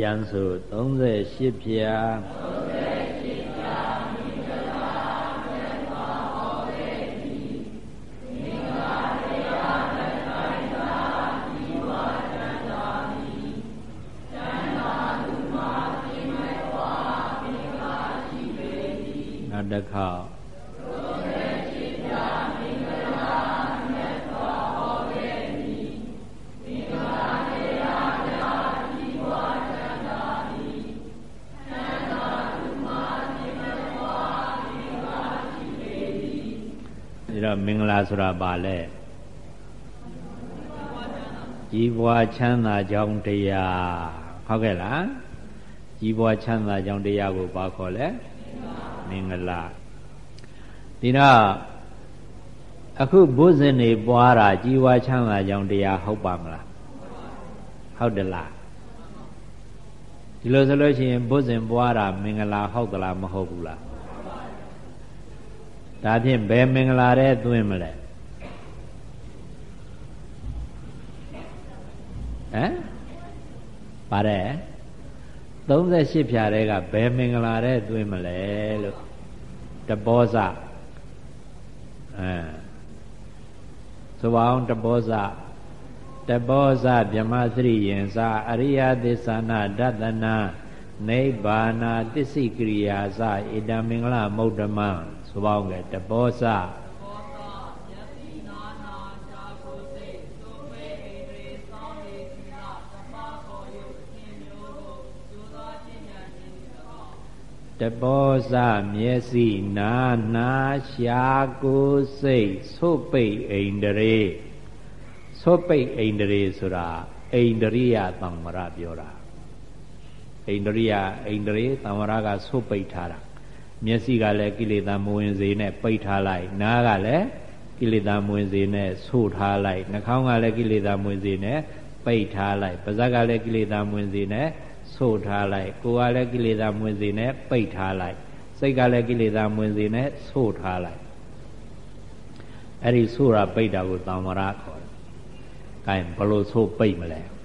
န်ဆို38ဖြာ38 ဆိုတာပါလေကြီးပွားချမ်းသာကြောင်းတရားဟုတ်ကဲ့လားကြီးပွားချမ်းသာကြောင်းတရားကိုဘာခေါ်လဲမင်္ဂလာဒီတော့အခုဘုဇင်နေပွားတာကြီးပွားချမ်းသာကြောင်းတရားဟုတ်ပါမလားဟုတ်တယ်လားဒီလိုဆိုလို့ရှိရင်ဘုဇင်ပွားတာမင်္ဂလာဟုတ်သလားမဟုတ်ဘူးလားဒါဖြင့်ဘယ်မင်္ဂလာတဲ့သွင်းမလဲ ဟမ်ပါတယ်38ဖြာတဲ့ကဘယ်မင်္ဂလာတဲ့သွင်းမလဲလို့တဘောဇအဲဆိုပါအောင်တဘောဇတဘောဇဗြဟ္မစရိယင်စာအရိယသစ္ဆနာဒတနာနိဗ္ဗာနာတစ္ဆိကရိယာစဣဒံမင်္ဂလမုဒ္ဓမံဆိုပေါင်းကတဘောစ တဘောဇမျက်စိနာနာရှာကိုစိတ်သုတ်ပိတ်အိန္ဒြေသုတ်ပိတ်အိန္ဒြေဆိုတာအိန္ဒြိယသံဝရပြောတာအိန္ဒြိယအိန္ဒြေသံဝရကသုတ်ပိတ်ထားတာမျက်စိကလည်းကိလေသာမဝင်စေနဲ့ပိတ်ထားလိုက်နားကလည်းကိလေသာမဝင်စေနဲ့ဆို့ထားလိုက်နှာခေါင်းကလည်းကိလေသာမဝင်စေနဲ့ပိတ်ထားလိုက်ပါးစပ်ကလည်းကိလေသာမဝင်စေနဲ့ ဆို့ထားလိုက်ကိုယ်ကလည်းကိလေသာမဝင်စေနဲ့ပိတ်ထားလိုက်စိတ်ကလည်းကိလေသာမဝင်စေနဲ့ဆို့ထားလိုက်အဲ့ဒီဆို့တာပိတ်တာကိုသံဝရခေါ်တယ်။အဲဘလို့ဆို့ပိတ်မလဲ။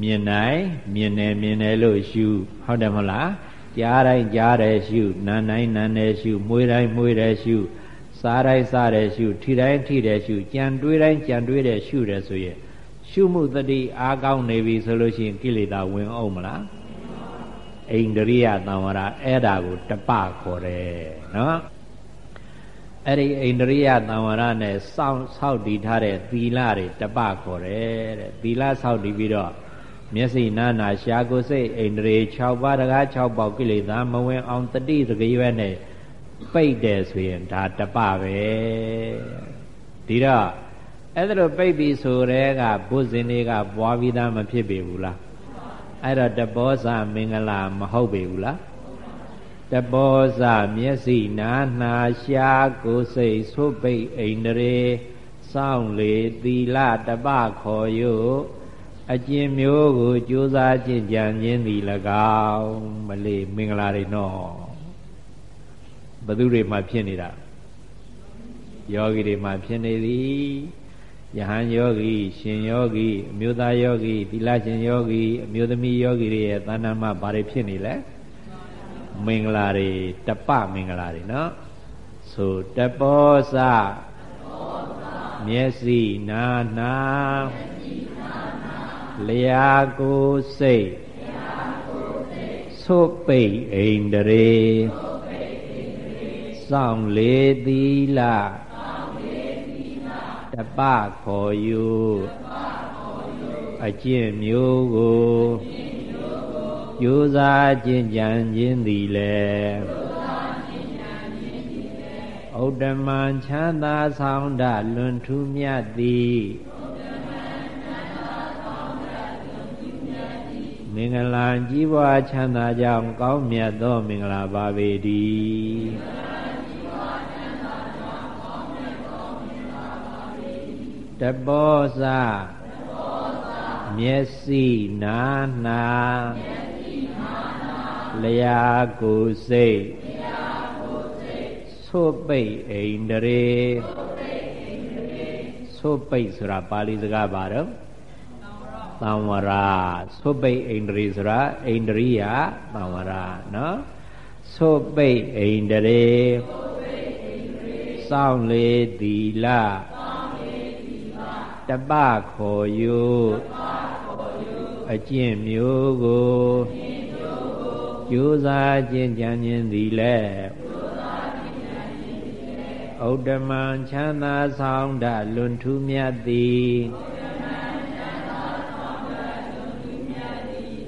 မြင်နိုင်မြင်တယ်မြင်တယ်လို့ရှုဟုတ်တယ်မဟုတ်လားကြားတိုင်းကြားတယ်ရှုနားတိုင်းနားတယ်ရှုမွေးတိုင်းမွေးတယ်ရှုစားတိုင်းစားတယ်ရှုထိတိုင်းထိတယ်ရှုကြံတွေးတိုင်းကြံတွေးတယ်ရှုတယ်ဆိုရင် ရှုမှုတတိအားကောင်းနေပြီဆိုလို့ရှိရင်ကိလေသာဝင်အောင်မလားအိန္ဒြိယသံဝရအဲ့ဒါကိုတပခေါ်တယ်နော်အဲ့ဒီအိန္ဒြိယသံဝရနဲ့စောင့်ဆောက်တည်ထားတဲ့သီလတွေတပခေါ်တယ်တဲ့သီလဆောက်တည်ပြီးတော့မျက်စိနာနာရှာကိုစိတ်အိန္ဒြေ6ပါးတကား6ပေါက်ကိလေသာမဝင်အောင်တတိတကရွယ်နဲ့ပိတ်တယ်ဆိုရင်ဒါတပပဲဒီတော့ အဲ့ဒါလိုပိတ်ပြီဆိုတဲ့ကဘုဇင်တွေကပွားပြီးသားမဖြစ်ပေဘူးလားအဲ့တော့တဘောဇမင်္ဂလာမဟုတ်ပေဘူးလားတဘောဇမျက်စိနာနာရှာကိုစိတ်သုပိတ်အိန္ဒြေစောင့်လေသီလတပခေါ်ယုအကျင့်မျိုးကိုကြိုးစားကျင့်ကြံခြင်းသည်၎င်းမလေးမင်္ဂလာတွေနော်ဘသူတွေမှဖြစ်နေတာယောဂီတွေမှဖြစ်နေသည် ယဟန်ယောဂီရှင်ယောဂီအမျိုးသားယောဂီသီလရှင်ယောဂီအမျိုးသမီးယောဂီတွေရဲ့တဏ္ဍမဘာတွေဖြစ်နေလဲမင်္ဂလာတွေတပမင်္ဂလာတွေနော်ဆိုတပောစမျက်စိနာနာလျာကိုစိတ်သုပိတ်အိန္ဒြေစောင့်လေသီလ တပခေါ်ယူအကျင့်မျိုးကိုကြိုးစားကျင့်ကြံခြင်းသည်လည်းဥဒ္ဓမံချမ်းသာဆောင်တလွန်ထူးမြတ်သည်မင်္ဂလာကြီးပွားချမ်းသာကြောင်းကောင်းမြတ်သောမင်္ဂလာပါပေတည်း တပောစမျက်စိနာနာလျာကိုစိတ်သုပိတ်ဣန္ဒြေသုပိတ်ဆိုတာပါဠိစကားပါတော့သံဝရာသုပိတ်ဣန္ဒြေဆိုတာဣန္ဒြိယသံဝရာနော်သုပိတ်ဣန္ဒြေစောင့်လေသီလ တပခေါ်ယုအကျင့်မျိုးကိုကြိုးစားခြင်းကြံခြင်းသည်လည်းဥဒ္ဓမံချမ်းသာဆောင်တလွန်ထူးမြတ်သည်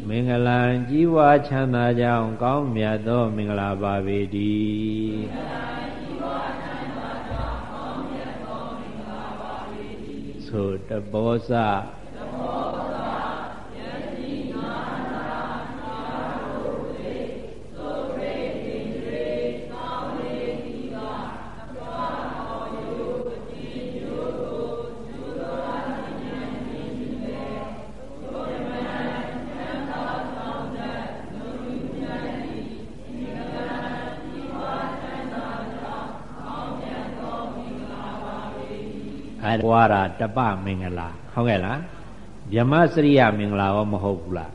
မင်္ဂလာကြီးဝါချမ်းသာကြောင်းကောင်းမြတ်သောမင်္ဂလာပါပေတည်း သို့တဘော စအဲဝါရာတပမင်္ဂလာဟုတ်ကဲ့လားဗြဟ္မစရိယမင်္ဂလာရောမဟုတ်ဘူးလား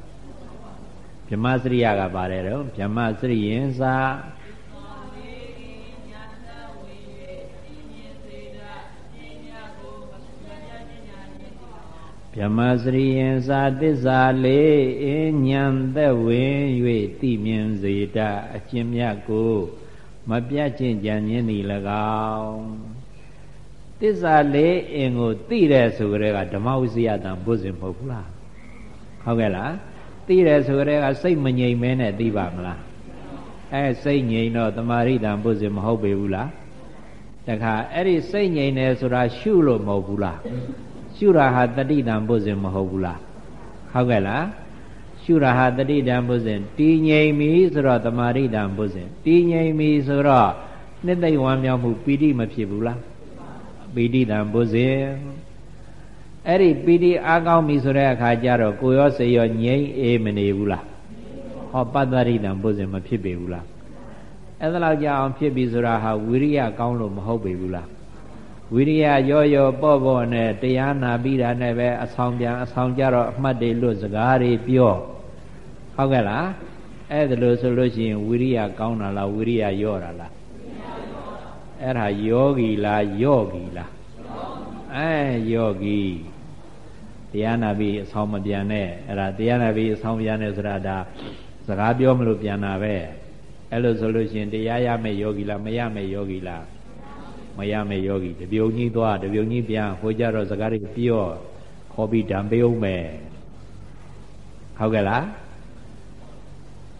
ဗြဟ္မစရိယကပါတယ်တော့ဗြဟ္မစရိယင်စာဗြဟ္မစရိယင်စာသစ္စာလေးအဉဏ်သက်ဝင်၍သိမြင်စေတအကျင့်မြတ်ကို မပြတ်ခြင်းကြံခြင်းသည်၎င်း တစ္ဆာလေးအင်ကိုသိတယ်ဆိုကြတဲ့ကဓမ္မဝိဇ္ဇယတံဘုဇင်မဟုတ်ဘူးလားဟုတ်ကဲ့လားသိတယ်ဆိုကြတဲ့ကစိတ်မငြိမ်မဲနဲ့သိပါမလားအဲစိတ်ငြိမ်တော့တမာရိတံဘုဇင်မဟုတ်ပေဘူးလားတခါအဲ့ဒီစိတ်ငြိမ်တယ်ဆိုတာရှုလို့မဟုတ်ဘူးလားရှုတာဟာတတိတံဘုဇင်မဟုတ်ဘူးလားဟုတ်ကဲ့လားရှုတာဟာတတိတံဘုဇင်တည်ငြိမ်ပြီဆိုတော့တမာရိတံဘုဇင်တည်ငြိမ်ပြီဆိုတော့နှစ်သိမ့်ဝမ်းမြောက်မှုပီတိမဖြစ်ဘူးလား ပီတိတံဘုဇင်အဲ့ဒီပီတိအားကောင်းပြီဆိုတဲ့အခါကျတော့ကိုရောစေရောငြိမ့်အေးမနေဘူးလားဟောပတ္တရိတံဘုဇင်မဖြစ်ပေဘူးလားအဲ့ဒါလောက်ကြအောင်ဖြစ်ပြီဆိုတာဟာဝိရိယကောင်းလို့မဟုတ်ပေဘူးလားဝိရိယရောရောပေါ့ပေါ့နဲ့တရားနာပြီးတာနဲ့ပဲအဆောင်ပြန်အဆောင်ကြတော့အမှတ်တွေလွတ်စကားတွေပြောဟုတ်ကဲ့လားအဲ့ဒါလို့ဆိုလို့ရှိရင်ဝိရိယကောင်းတာလားဝိရိယရော့တာလား အဲ့ဒါယောဂီလားယောဂီလားအဲယောဂီတရားနာပြီးအဆောင်မပြန်နဲ့အဲ့ဒါတရားနာပြီးအဆောင်ပြန်နဲ့ဆိုတာဒါစကားပြောမလို့ပြန်တာပဲအဲ့လိုဆိုလို့ရှိရင်တရားရမယ်ယောဂီလားမရမယ်ယောဂီလားမရမယ်ယောဂီတပြုံကြီးသွားတပြုံကြီးပြန်ဟိုကြတော့စကားတွေပြောခေါ်ပြီးဓာန်ပေးအောင်မယ်ဟုတ်ကဲ့လား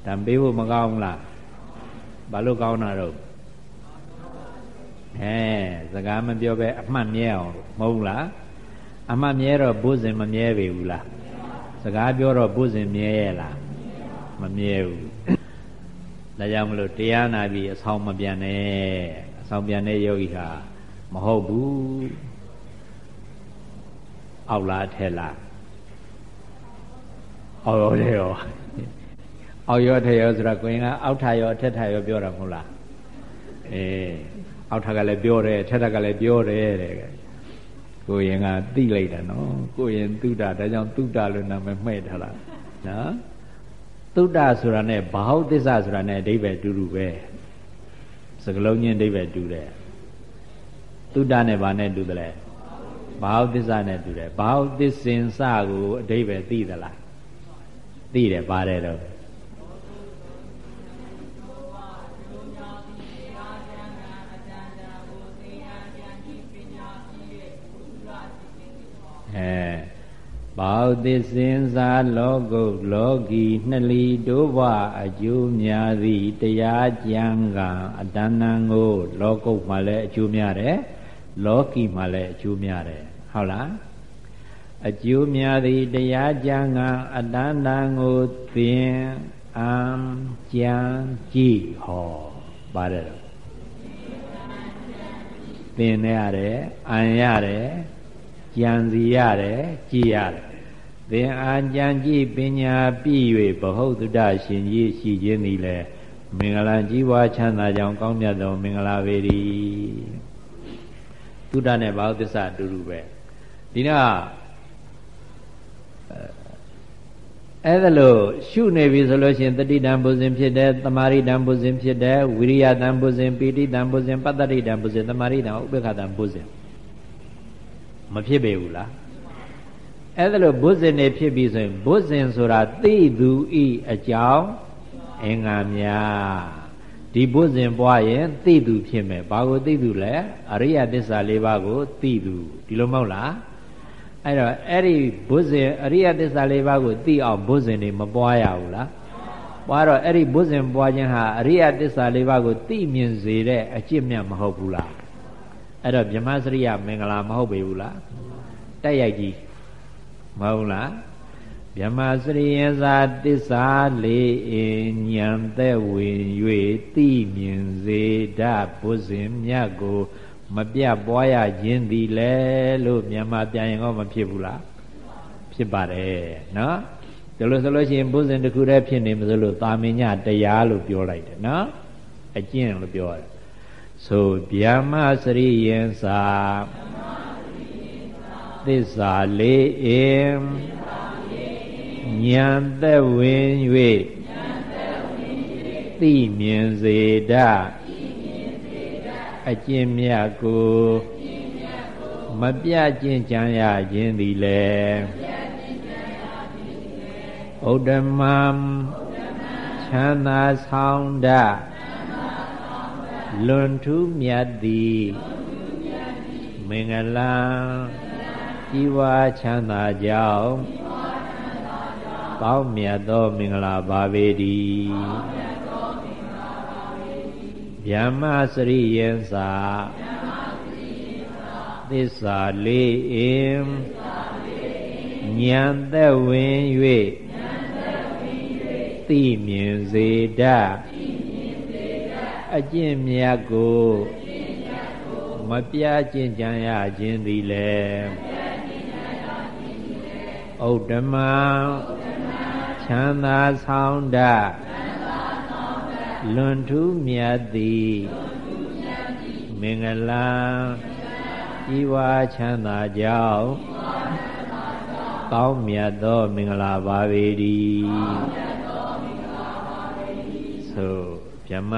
ဓာန်ပေးဖို့မကောင်းလားဘာလို့ကောင်းတာတော့ အဲစကားမပြောပဲအမှတ်မြဲအောင်မဟုတ်လားအမှတ်မြဲတော့ဘုဇင်မမြဲပေဘူးလားစကားပြောတော့ဘုဇင်မြဲရဲ့လားမမြဲဘူးဒါကြောင့်မလို့တရားနာပြီးအဆောင်မပြန်နဲ့အဆောင်ပြန်တဲ့ယောဂီဟာမဟုတ်ဘူးအောက်လားထဲလားအောက်ရောထဲရောအောက်ရောထဲရောဆိုတာကိုရင်ကအောက်ထရောအထက်ထရောပြောတာမဟုတ်လားအေး အောက်ထက်ကလည်းပြောတယ်ထက်ထက်ကလည်းပြောတယ်တဲ့ကိုရင်ကသိလိုက်တာနော်ကိုရင်သုဒ္ဓဒါကြောင့်သုဒ္ဓလို့နာမည်မှဲ့ထားတာနော်သုဒ္ဓဆိုတာ ਨੇ ဘာဟုတ်သစ္စာဆိုတာ ਨੇ အဓိပ္ပာယ်တူတူပဲစကလုံးချင်းအဓိပ္ပာယ်တူတယ်သုဒ္ဓနဲ့ဘာနဲ့တူတယ်လဲဘာဟုတ်သစ္စာနဲ့တူတယ်ဘာဟုတ်သစ္စင်စကိုအဓိပ္ပာယ်သိသလားသိတယ်ပါတယ်တော့ အဲဘဘောက်သစ်စင်စာလောကုတ်လောကီနှလီတို့ဘအကျိုးများသည်တရားကြံကအတဏ္ဏကို လောကုတ်မှာလည်းအကျိုးများတယ်လောကီမှာလည်းအကျိုးများတယ်ဟုတ်လားအကျိုးများသည်တရားကြံကအတဏ္ဏကိုသင်အံကြံကြည့်ဟောပါတယ်သင်ရတယ်အံရတယ် ကြံစီရတယ်ကြည်ရတယ်သင်အာကြံကြည်ပညာပြည့်၍ဘဟုတုတရှင်ကြီးရှိခြင်းသည်လည်းမင်္ဂလာကြီးပွားချမ်းသာကြောင်းကောင်းမြတ်သောမင်္ဂလာပေ၏သုဒ္ဓနဲ့ဘာဝသစ္စာအတူတူပဲဒီတော့အဲ့ဒါလို့ရှုနေပြီဆိုလို့ရှိရင်တတိတံပုဇဉ်ဖြစ်တယ်တမာရိတံပုဇဉ်ဖြစ်တယ်ဝိရိယတံပုဇဉ်ပီတိတံပုဇဉ်ပတ္တိတံပုဇဉ်တမာရိတံဥပေက္ခတံပုဇဉ် မဖြစ်ပေဘူးလားအဲ့ဒါလို့ဘုဇဉ်နေဖြစ်ပြီဆိုရင်ဘုဇဉ်ဆိုတာသိသူဤအကြောင်းအင်္ဂါများဒီဘုဇဉ်ပွားရင်သိသူဖြစ်မယ်ဘာကိုသိသူလဲအရိယသစ္စာ၄ပါးကိုသိသူဒီလိုမဟုတ်လားအဲ့တော့အဲ့ဒီဘုဇင်အရိယသစ္စာလေးပါးကိုသိအောင်ဘုဇင်တွေမပွားရဘူးလားပွားတော့အဲ့ဒီဘုဇင်ပွားခြင်းဟာအရိယသစ္စာလေးပါးကိုသိမြင်စေတဲ့အကျင့်မြတ်မဟုတ်ဘူးလား အဲ့တော့ဗြဟ္မစရိယမင်္ဂလာမဟုတ်ပေဘူးလားတက်ရိုက်ကြီးမဟုတ်လားဗြဟ္မစရိယသာတစ္ဆာလေးအညံသက်ဝင်၍သိမြင်စေတဘုဇင်မြတ်ကို မပြတ်ပွားရခြင်းသည်လေလို့မြန်မာပြန်ရင်တော့မဖြစ်ဘူးလားဖြစ်ပါတယ်နော်ဒါလို့ဆိုလို့ရှိရင်ဘုဇင်တစ်ခုတည်းဖြစ်နေမစလို့သာမညတရားလို့ပြောလိုက်တယ်နော်အကျင့်လို့ပြောတယ် ဆိုဗျာမစရိယံစာသစ္စာလေးအင်ဉာဏ်သက်ဝင်၍သိမြင်စေတတ်အကျင့်မြတ်ကိုမပြကျင့်ကြံရခြင်းသည်လေဥဒ္ဓမံချမ်းသာဆောင်တ လွန်ထူးမြတ်သည်မင်္ဂလာជីវာချမ်းသာကြောင်းကောင်းမြတ်သောမင်္ဂလာပါပေတည်းဗျမ္မစရိယံသာသစ္စာလေးအင်ဉာဏ်သက်ဝင်၍သိမြင်စေတတ် အကျင့်မြတ်ကိုမပြကျင့်ကြံရခြင်းသည်လေဥဒ္ဓမချမ်းသာဆောင်တတ်လွန်ထူးမြတ်သည်မင်္ဂလာဤဝါချမ်းသာကြောင်းကောင်းမြတ်သောမင်္ဂလာပါပေ၏သို့ဗြဟ္မ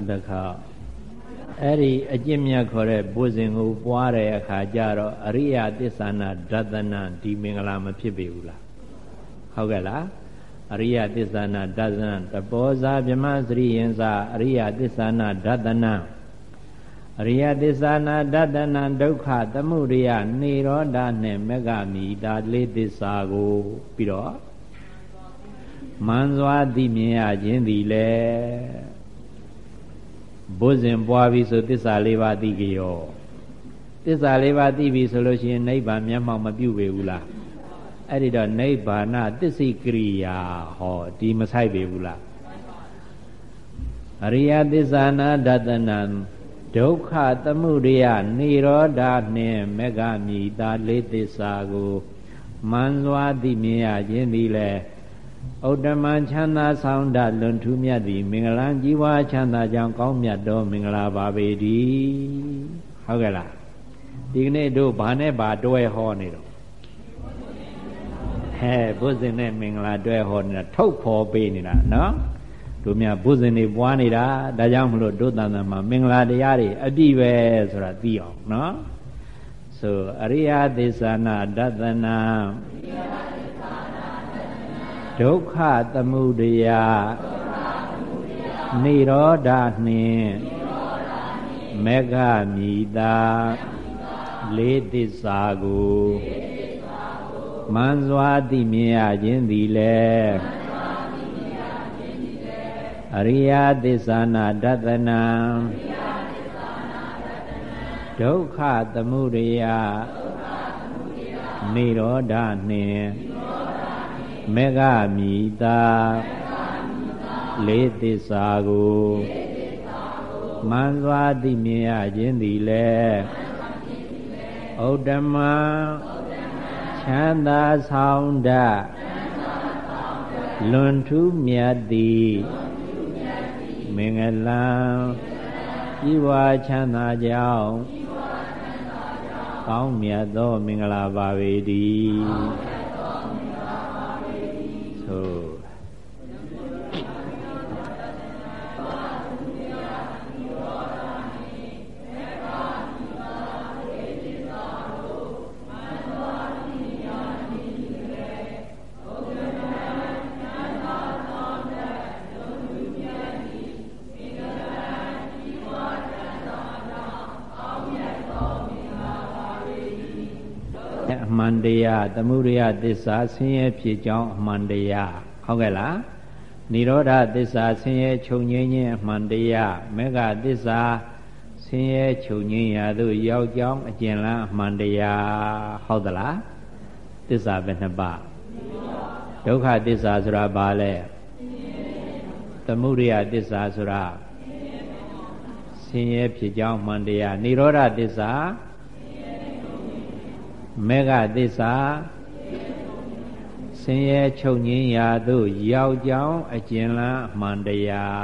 နောက်တစ်ခါအဲ့ဒီအကျင့်မြတ်ခေါ်တဲ့ဘုဇင်ကိုပွားတဲ့အခါကျတော့အရိယသစ္ဆာနာဒသနာဒီမင်္ဂလာမဖြစ်ပေဘူးလားဟုတ်ကဲ့လားအရိယသစ္ဆာနာဒသနာတပောဇာဗြဟ္မစရိယင်္စာအရိယသစ္ဆာနာဒသနာအရိယသစ္ဆာနာဒသနာဒုက္ခသမုဒယနေရောဓနဲ့မဂ္ဂမိဒါလေးသစ္စာကိုပြီးတော့မှန်စွာသိမြင်ရခြင်းသည်လေ ဘုဇင်ပွားပြီဆိုသစ္စာလေးပါးသိကြရောသစ္စာလေးပါးသိပြီဆိုလို့ရှိရင်နိဗ္ဗာန်မျက်မှောက်မပြုတ်ပေဘူးလားအဲ့ဒီတော့နိဗ္ဗာန်သစ္စိကရိယာဟောဒီမဆိုင်ပေဘူးလားအရိယသစ္စာနာဒတနံဒုက္ခသမုဒယនិရောဓနှင့်မေဃမိတာလေးသစ္စာကိုမှန်စွာသိမြင်ရခြင်းသည်လည်း ဥဒ္ဓမချမ်းသာဆောင်တလွန်ထူးမြတ်သည် မင်္ဂလာကြီးဝါချမ်းသာကြောင်းကောင်းမြတ်သောမင်္ဂလာပါပေတည်းဟုတ်ကဲ့လားဒီကနေ့တို့ဘာနဲ့ဘာတွဲဟောနေတော့ဟဲ့ဘုဇင်နဲ့မင်္ဂလာတွဲဟောနေတာထုတ်ဖော်ပေးနေတာနော်တို့မြဘုဇင်တွေပွားနေတာဒါကြောင့်မလို့တို့တန်တန်မှာမင်္ဂလာတရားတွေအပြည့်ပဲဆိုတာသိအောင်နော်ဆိုအရိယသစ္စာနာဒသနာ ဒုက္ခသမုဒယနိရောဓနှင့်မေဃမိတာလေးသစ္စာကိုမန်စွာသိမြင်ရခြင်းသည်လည်းအရိယသစ္စာနာဒသနာဒုက္ခသမုဒယနိရောဓနှင့် မေဃမိတာလေးသစ္စာကိုမန်စွာသိမြင်ရခြင်းသည်လည်းဥဒ္ဓမချမ်းသာဆောင်တလွန်ထူးမြတ်သည်မင်္ဂလာဤဝါချမ်းသာကြောင်းကောင်းမြတ်သောမင်္ဂလာပါပေတည်း သမုဒယသစ္စာဆင်းရဲဖြစ်ကြောင်းအမှန်တရားဟုတ်ကဲ့လားនិရောဓသစ္စာဆင်းရဲချုပ်ငြိမ်းခြင်းအမှန်တရားမေဃသစ္စာဆင်းရဲချုပ်ငြိမ်းရာသို့ရောက်ကြောင်းအကျဉ်းလန်းအမှန်တရားဟုတ်သလားသစ္စာပဲနှစ်ပါးဒုက္ခသစ္စာဆိုတာဘာလဲသမုဒယသစ္စာဆိုတာဆင်းရဲဖြစ်ကြောင်းမှန်တရားនិရောဓသစ္စာ မေဃသစ္စာဆင်းရဲချုပ်ငင်းရာသို့ရောက်ကြောင်းအကျဉ်းလန်းအမှန်တရား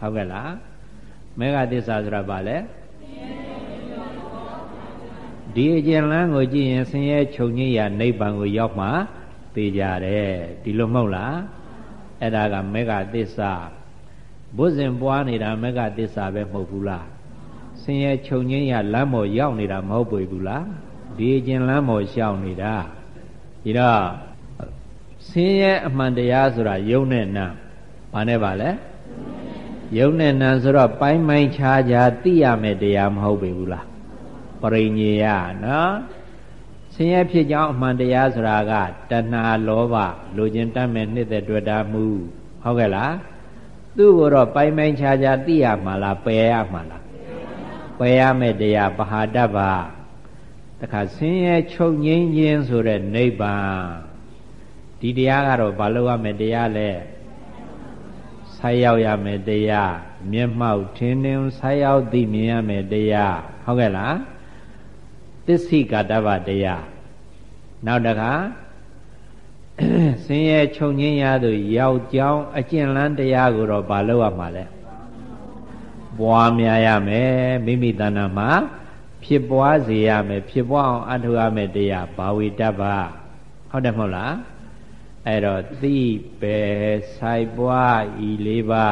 ဟုတ်ကဲ့လားမေဃသစ္စာဆိုတာဘာလဲဒီအကျဉ်းလန်းကိုကြည့်ရင်ဆင်းရဲချုပ်ငင်းရာနိဗ္ဗာန်ကိုရောက်မှသိကြတယ်ဒီလိုမဟုတ်လားအဲ့ဒါကမေဃသစ္စာဘုဇင်ပွားနေတာမေဃသစ္စာပဲမဟုတ်ဘူးလားဆင်းရဲချုပ်ငင်းရာလမ်းပေါ်ရောက်နေတာမဟုတ်ပေဘူးလား ဒီကျင်လန်းပေါ်ရှောင်နေတာဒီတော့ဆင်းရဲအမှန်တရားဆိုတာယုံနဲ့နာဘာနဲ့ပါလဲယုံနဲ့နာဆိုတော့ပိုင်းပိုင်းခြားခြားသိရမယ်တရားမဟုတ်ပေဘူးလားပရိညေယနော်ဆင်းရဲဖြစ်ကြောင်းအမှန်တရားဆိုတာကတဏှာလောဘလိုချင်တတ်မဲ့နှစ်သက်တွေ့တာမှုဟုတ်ကဲ့လားသူ့ကိုတော့ပိုင်းပိုင်းခြားခြားသိရမှာလားပယ်ရမှာလားပယ်ရမယ်တရားပဟာတ္တပါ တခါဆင်းရဲချုပ်ငြိမ်းခြင်းဆိုတဲ့နိဗ္ဗာန်ဒီတရားကတော့ဘာလို့ရမယ်တရားလဲဆိုက်ရောက်ရမယ်တရားမျက်မှောက်ထင်းထင်းဆိုက်ရောက်သိမြင်ရမယ်တရားဟုတ်ကဲ့လားသစ္စိကတ္တဗတရားနောက်တခါဆင်းရဲချုပ်ငြိမ်းရသူရောက်ကြောင်းအကျင့်လန်းတရားကိုတော့ဘာလို့ရမှာလဲပွားများရမယ်မိမိတဏ္ဍာမှာ ဖြစ်ပွားစေရမယ်ဖြစ်ပွားအောင်အထောက်ရမယ်တရားဘာဝေတ္တပါဟုတ်တယ်မဟုတ်လားအဲ့တော့သိပဲဆိုင်ပွားဤလေးပါ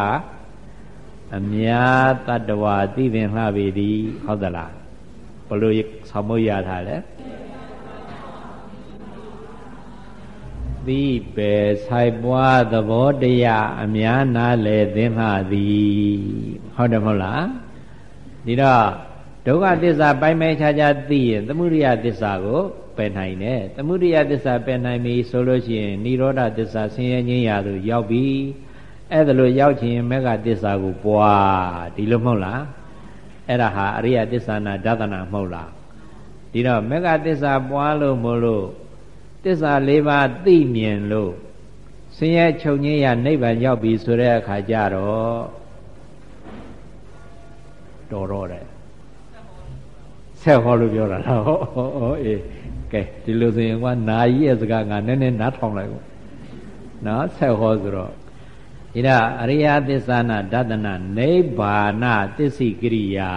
အများတတ္တဝါသိပင်လှပေသည်ဟုတ်သလားဘလို့ဆောင်းမရထားလဲသိပဲဆိုင်ပွားသဘောတရားအများနာလေသင်လှသည်ဟုတ်တယ်မဟုတ်လားဒီတော့ ဒုက္ခသစ္စာပိုင်းပိုင်းခြားခြားသိရင်သမုဒိယသစ္စာကိုပယ်နိုင်တယ်သမုဒိယသစ္စာပယ်နိုင်ပြီဆိုလို့ရှိရင်និရောဓသစ္စာဆင်းရဲခြင်းရာသို့ရောက်ပြီအဲ့ဒါလို့ရောက်ခြင်းမေဃသစ္စာကိုပွားဒီလိုမဟုတ်လားအဲ့ဒါဟာအရိယသစ္စာနာဒသနာမဟုတ်လားဒီတော့မေဃသစ္စာပွားလို့မလို့သစ္စာ၄ပါးသိမြင်လို့ဆင်းရဲချုပ်ငြိမ်းရာနိဗ္ဗာန်ရောက်ပြီဆိုတဲ့အခါကျတော့တော်တော့တယ် ဆက်ဟောလို့ပြောတာလားဟောဟောအေးကဲဒီလိုဆိုရင်ကနာကြီးရဲ့စကားငါနည်းနည်းနားထောင်လိုက်ပေါ့နော်ဆက်ဟောဆိုတော့ဣဒအရိယသစ္စာနာဒသနာနိဗ္ဗာနသစ္စိကရိယာ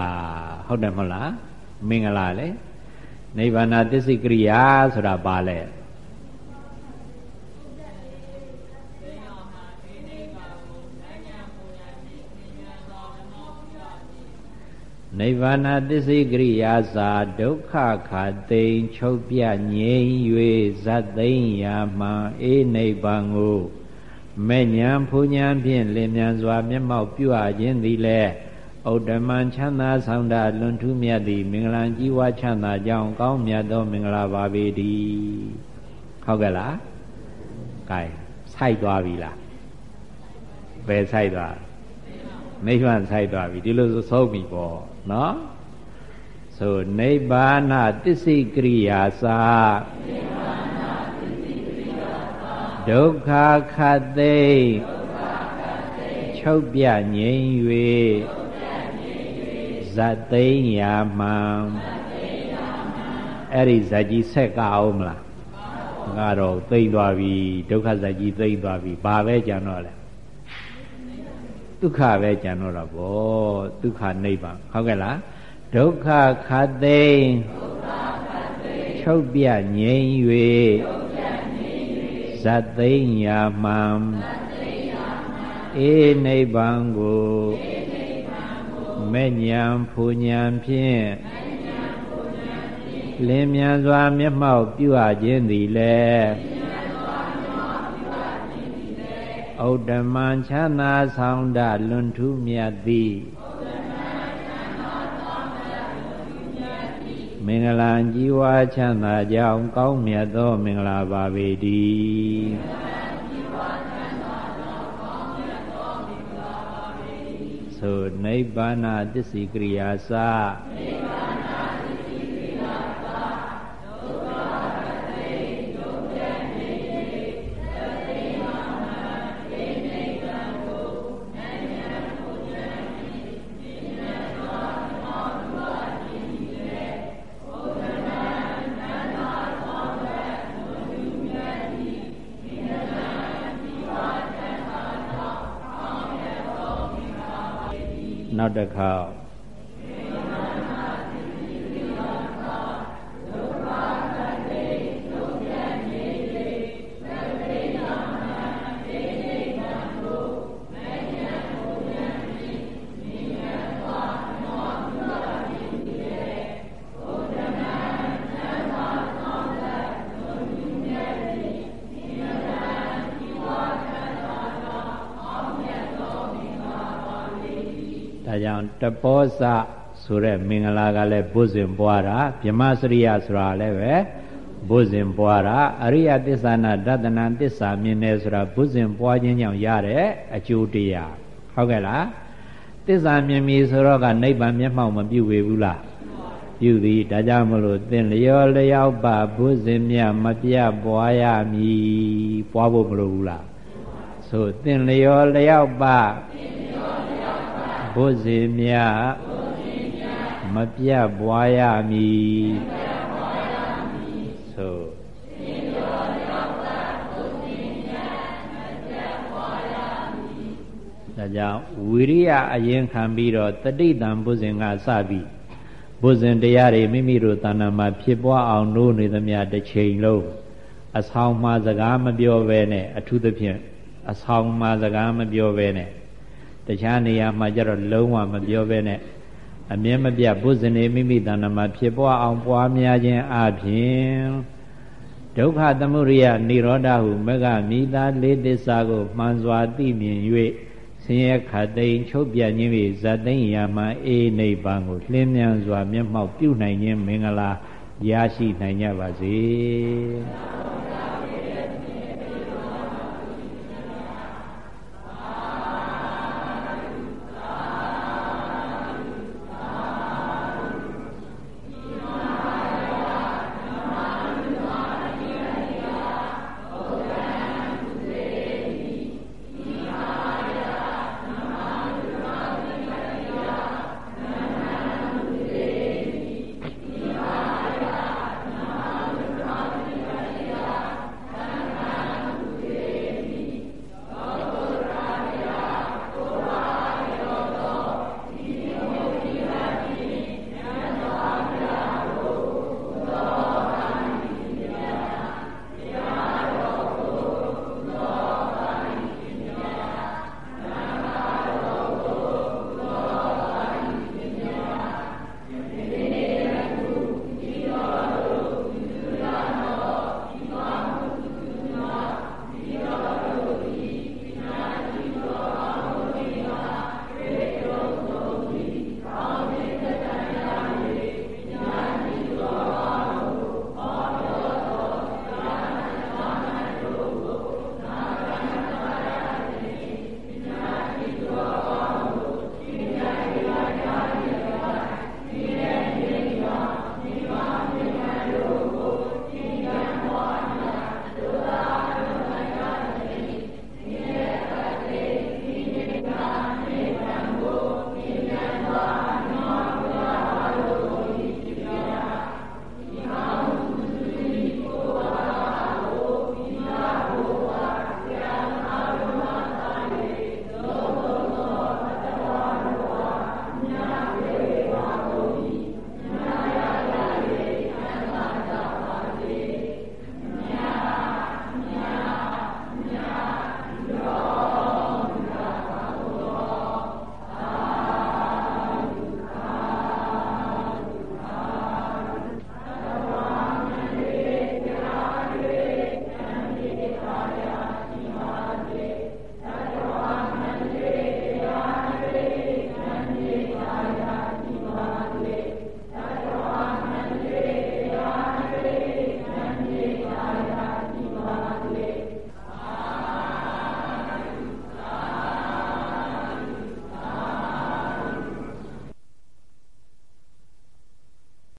ဟုတ်တယ်မဟုတ်လားမင်္ဂလာလေနိဗ္ဗာနသစ္စိကရိယာဆိုတာဘာလဲ နိဗ္ဗာန်သစ္စိကရိယာစာဒုက္ခခာသိမ်ချုပ်ပြငြိမ်၍ဇတ်သိမ်ရာမှအေးနိဗ္ဗာန်ကိုမဲ့ညာဖူညာဖြင့်လင်မြန်စွာ မျက်မှောက်ပြုအပ်ခြင်းသည်လည်းဥဒ္ဓမံချမ်းသာဆောင်တာလွန်ထူးမြတ်သည့်မင်္ဂလာကြီးဝါချမ်းသာကြောင်းကောင်းမြတ်သောမင်္ဂလာပါပေတည်းဟုတ်ကဲ့လားကဲစိုက်သွားပြီလားဘယ်စိုက်သွားနိဗ္ဗာန်စိုက်သွားပြီဒီလိုဆိုဆုံးပြီပေါ့ နော်ဆိုနိဗ္ဗာန်တစ္ဆိကရိယာသာဒုက္ခခတ်သိချုပ်ပြငြိမ်၍ဇတ်သိမ်းရာမှန်အဲ့ဒီဇတ်ကြီးဆက်ကအောင်မလားငါတော့သိမ့်သွားပြီဒုက္ခဇတ်ကြီးသိမ့်သွားပြီဘာပဲကြံတော့လဲ ဒုက္ခပဲကြံတော့တာဗောဒုက္ခနိဗ္ဗာန်ဟုတ်ကဲ့လားဒုက္ခခတ်သိမ်းချုပ်ပြငြိမ်၍ဇတ်သိမ်းရာမှန်အေးနိဗ္ဗာန်ကိုမဲ့ညာဖူညာဖြင့်လင်းမြန်စွာမျက်မှောက်ပြုအပ်ခြင်းသည်လည်း ဩဒ္ဓမံချမ်းသာဆောင်တလွန်ထူးမြတ်သည်မင်္ဂလာကြီးဝါချမ်းသာကြောင်းကောင်းမြတ်သောမင်္ဂလာပါပေတည်းဆိုနိဗ္ဗာနတစ္ဆိကရိယာစနိဗ္ဗာန နောက်တစ်ခေါ တပောစဆိုတဲ့မင်္ဂလာကလည်းဘုဇင်ပွားတာဗြမစရိယဆိုတာလည်းပဲဘုဇင်ပွားတာအရိယသစ္စာနာဒသနာသစ္စာမြင်တယ်ဆိုတာဘုဇင်ပွားခြင်းကြောင့်ရတဲ့အကျိုးတရားဟုတ်ကဲ့လားသစ္စာမြင်ပြီဆိုတော့ကနိဗ္ဗာန်မျက်မှောက်မပြုဝေဘူးလားပြုသည်ဒါကြောင့်မလို့သင်လျောလျောက်ပါဘုဇင်မြမပြပွားရမည်ပွားဖို့မလိုဘူးလားဆိုသင်လျောလျောက်ပါသင် ဘုဇေမြမပြတ်ပွားရမည်ဆိုဒါကြောင့်ဝိရိယအရင်ခံပြီးတော့တတိတံဘုဇင်ကစပြီးဘုဇင်တရားတွေမိမိတို့တဏ္ဍာမှာဖြစ်ပွားအောင်နိုးနေသမျှတစ်ချိန်လုံးအဆောင်မှာစကားမပြောဘဲနဲ့အထူးသဖြင့်အဆောင်မှာစကားမပြောဘဲနဲ့ တခြားနေရာမှာကျတော့လုံးဝမပြောဘဲနဲ့အမြဲမပြတ်ဘုဇနေမိမိတဏ္ဍမှာဖြစ်ပွားအောင်ပွားများခြင်းအပြင်ဒုက္ခသမုဒယនិရောဓဟုမကမိသားလေးသစ္စာကိုမှန်စွာသိမြင်၍ဆင်းရဲခတ်သိမ်းချုပ်ပြခြင်းဖြင့်ဇတ်သိမ်းရာမှအေးနိဗ္ဗာန်ကိုလင်းမြန်စွာမျက်မှောက်ပြုနိုင်ခြင်းမင်္ဂလာရရှိနိုင်ကြပါစေ။